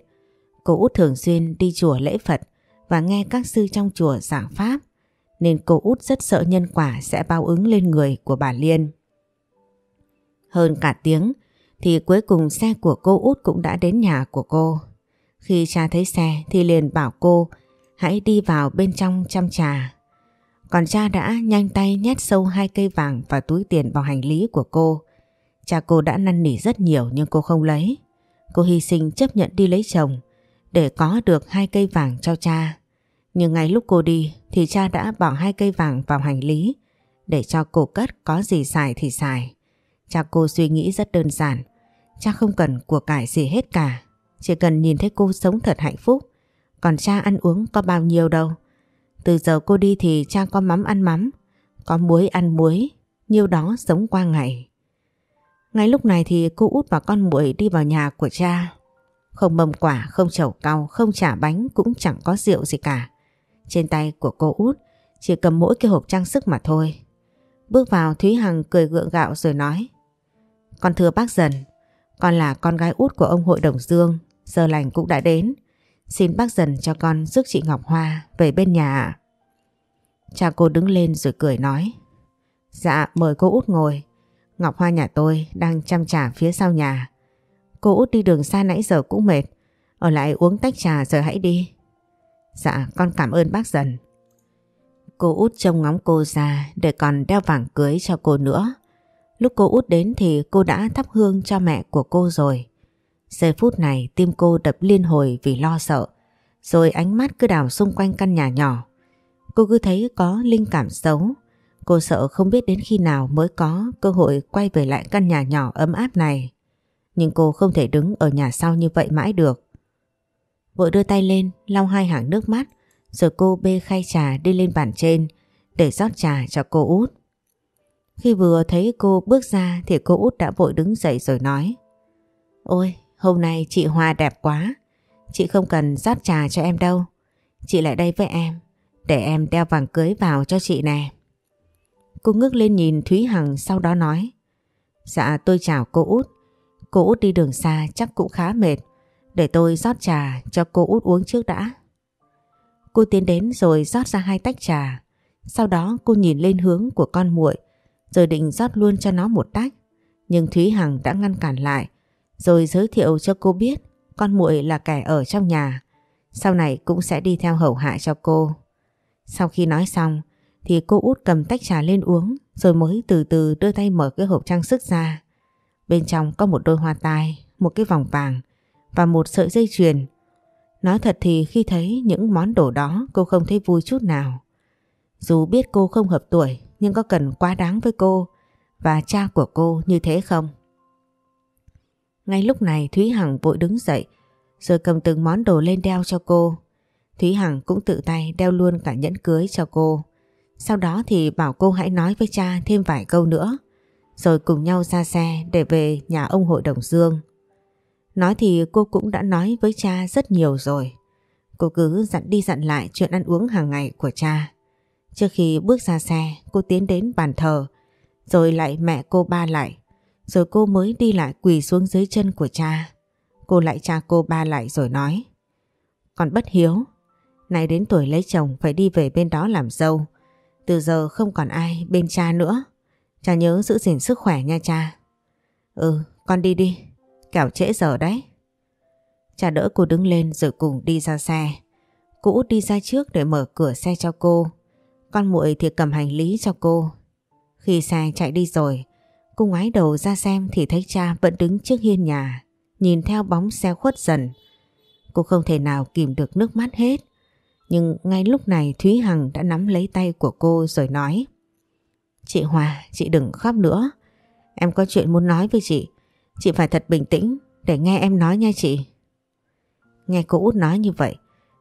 Cô út thường xuyên đi chùa lễ Phật và nghe các sư trong chùa giảng Pháp nên cô út rất sợ nhân quả sẽ bao ứng lên người của bà Liên. Hơn cả tiếng, thì cuối cùng xe của cô út cũng đã đến nhà của cô. Khi cha thấy xe thì liền bảo cô, hãy đi vào bên trong chăm trà. Còn cha đã nhanh tay nhét sâu hai cây vàng và túi tiền vào hành lý của cô. Cha cô đã năn nỉ rất nhiều nhưng cô không lấy. Cô hy sinh chấp nhận đi lấy chồng để có được hai cây vàng cho cha. Nhưng ngay lúc cô đi thì cha đã bỏ hai cây vàng vào hành lý để cho cô cất có gì xài thì xài. Cha cô suy nghĩ rất đơn giản. Cha không cần của cải gì hết cả. Chỉ cần nhìn thấy cô sống thật hạnh phúc. Còn cha ăn uống có bao nhiêu đâu. Từ giờ cô đi thì cha có mắm ăn mắm. Có muối ăn muối. Nhiêu đó sống qua ngày. Ngay lúc này thì cô út và con muội đi vào nhà của cha. Không mầm quả, không chầu cau, không trả bánh cũng chẳng có rượu gì cả. Trên tay của cô út chỉ cầm mỗi cái hộp trang sức mà thôi. Bước vào Thúy Hằng cười gượng gạo rồi nói con thưa bác dần, con là con gái út của ông hội đồng Dương, giờ lành cũng đã đến. Xin bác dần cho con giúp chị Ngọc Hoa về bên nhà Cha cô đứng lên rồi cười nói. Dạ mời cô út ngồi. Ngọc Hoa nhà tôi đang chăm trà phía sau nhà. Cô út đi đường xa nãy giờ cũng mệt. Ở lại uống tách trà rồi hãy đi. Dạ con cảm ơn bác dần. Cô út trông ngóng cô ra để còn đeo vàng cưới cho cô nữa. Lúc cô út đến thì cô đã thắp hương cho mẹ của cô rồi. Giây phút này, tim cô đập liên hồi vì lo sợ. Rồi ánh mắt cứ đảo xung quanh căn nhà nhỏ. Cô cứ thấy có linh cảm xấu. Cô sợ không biết đến khi nào mới có cơ hội quay về lại căn nhà nhỏ ấm áp này. Nhưng cô không thể đứng ở nhà sau như vậy mãi được. Vội đưa tay lên, lau hai hàng nước mắt, rồi cô bê khay trà đi lên bàn trên để rót trà cho cô út. Khi vừa thấy cô bước ra thì cô út đã vội đứng dậy rồi nói Ôi, hôm nay chị Hoa đẹp quá. Chị không cần rót trà cho em đâu. Chị lại đây với em, để em đeo vàng cưới vào cho chị nè. Cô ngước lên nhìn Thúy Hằng sau đó nói Dạ tôi chào cô út. Cô út đi đường xa chắc cũng khá mệt. Để tôi rót trà cho cô út uống trước đã. Cô tiến đến rồi rót ra hai tách trà. Sau đó cô nhìn lên hướng của con muội rồi định rót luôn cho nó một tách. Nhưng Thúy Hằng đã ngăn cản lại rồi giới thiệu cho cô biết con muội là kẻ ở trong nhà. Sau này cũng sẽ đi theo hầu hạ cho cô. Sau khi nói xong thì cô út cầm tách trà lên uống rồi mới từ từ đưa tay mở cái hộp trang sức ra. Bên trong có một đôi hoa tai, một cái vòng vàng và một sợi dây chuyền. Nói thật thì khi thấy những món đồ đó cô không thấy vui chút nào. Dù biết cô không hợp tuổi nhưng có cần quá đáng với cô và cha của cô như thế không? Ngay lúc này Thúy Hằng vội đứng dậy, rồi cầm từng món đồ lên đeo cho cô. Thúy Hằng cũng tự tay đeo luôn cả nhẫn cưới cho cô. Sau đó thì bảo cô hãy nói với cha thêm vài câu nữa, rồi cùng nhau ra xe để về nhà ông hội đồng Dương. Nói thì cô cũng đã nói với cha rất nhiều rồi. Cô cứ dặn đi dặn lại chuyện ăn uống hàng ngày của cha. Trước khi bước ra xe, cô tiến đến bàn thờ, rồi lại mẹ cô ba lại. Rồi cô mới đi lại quỳ xuống dưới chân của cha. Cô lại cha cô ba lại rồi nói. Còn bất hiếu, này đến tuổi lấy chồng phải đi về bên đó làm dâu. Từ giờ không còn ai bên cha nữa. Cha nhớ giữ gìn sức khỏe nha cha. Ừ, con đi đi, kẻo trễ giờ đấy. Cha đỡ cô đứng lên rồi cùng đi ra xe. cũ đi ra trước để mở cửa xe cho cô. Con muội thì cầm hành lý cho cô. Khi xe chạy đi rồi, cô ngoái đầu ra xem thì thấy cha vẫn đứng trước hiên nhà, nhìn theo bóng xe khuất dần. Cô không thể nào kìm được nước mắt hết. Nhưng ngay lúc này Thúy Hằng đã nắm lấy tay của cô rồi nói Chị Hòa, chị đừng khóc nữa. Em có chuyện muốn nói với chị. Chị phải thật bình tĩnh để nghe em nói nha chị. Nghe cô út nói như vậy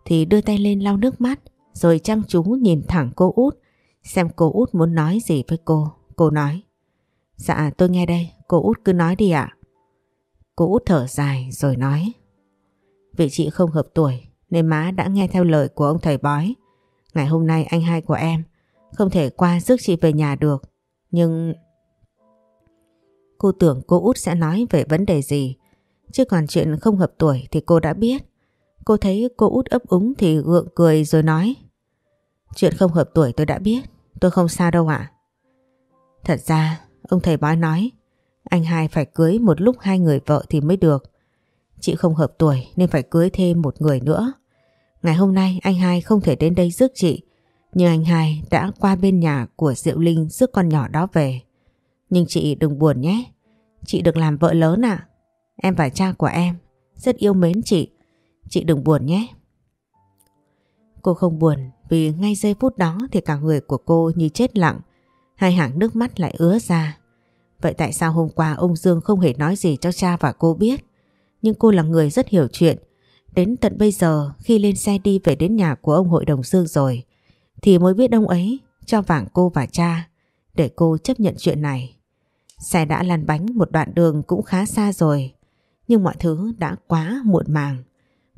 thì đưa tay lên lau nước mắt rồi chăm chú nhìn thẳng cô út xem cô út muốn nói gì với cô. Cô nói Dạ tôi nghe đây, cô út cứ nói đi ạ. Cô út thở dài rồi nói Vì chị không hợp tuổi nên má đã nghe theo lời của ông thầy bói. Ngày hôm nay anh hai của em không thể qua rước chị về nhà được. Nhưng... Cô tưởng cô út sẽ nói về vấn đề gì. Chứ còn chuyện không hợp tuổi thì cô đã biết. Cô thấy cô út ấp úng thì gượng cười rồi nói. Chuyện không hợp tuổi tôi đã biết. Tôi không sao đâu ạ. Thật ra, ông thầy bói nói anh hai phải cưới một lúc hai người vợ thì mới được. Chị không hợp tuổi nên phải cưới thêm một người nữa. Ngày hôm nay anh hai không thể đến đây rước chị nhưng anh hai đã qua bên nhà của Diệu Linh rước con nhỏ đó về. Nhưng chị đừng buồn nhé. Chị được làm vợ lớn ạ. Em và cha của em rất yêu mến chị. Chị đừng buồn nhé. Cô không buồn vì ngay giây phút đó thì cả người của cô như chết lặng. Hai hàng nước mắt lại ứa ra. Vậy tại sao hôm qua ông Dương không hề nói gì cho cha và cô biết? Nhưng cô là người rất hiểu chuyện. Đến tận bây giờ, khi lên xe đi về đến nhà của ông hội đồng Dương rồi, thì mới biết ông ấy cho vàng cô và cha để cô chấp nhận chuyện này. Xe đã lăn bánh một đoạn đường cũng khá xa rồi, nhưng mọi thứ đã quá muộn màng.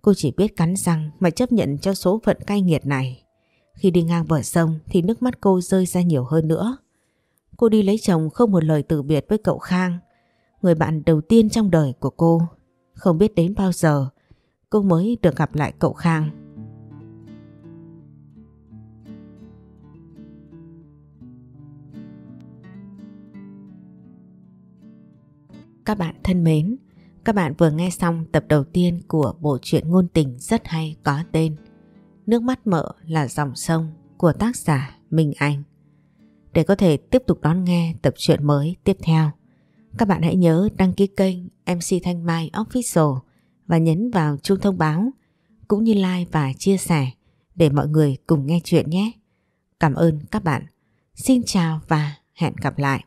Cô chỉ biết cắn răng mà chấp nhận cho số phận cay nghiệt này. Khi đi ngang bờ sông thì nước mắt cô rơi ra nhiều hơn nữa. Cô đi lấy chồng không một lời từ biệt với cậu Khang. người bạn đầu tiên trong đời của cô. Không biết đến bao giờ cô mới được gặp lại cậu Khang. Các bạn thân mến, các bạn vừa nghe xong tập đầu tiên của bộ truyện ngôn tình rất hay có tên Nước mắt mợ là dòng sông của tác giả Minh Anh. Để có thể tiếp tục đón nghe tập truyện mới tiếp theo, các bạn hãy nhớ đăng ký kênh MC Thanh Mai Official và nhấn vào chuông thông báo cũng như like và chia sẻ để mọi người cùng nghe chuyện nhé. Cảm ơn các bạn. Xin chào và hẹn gặp lại.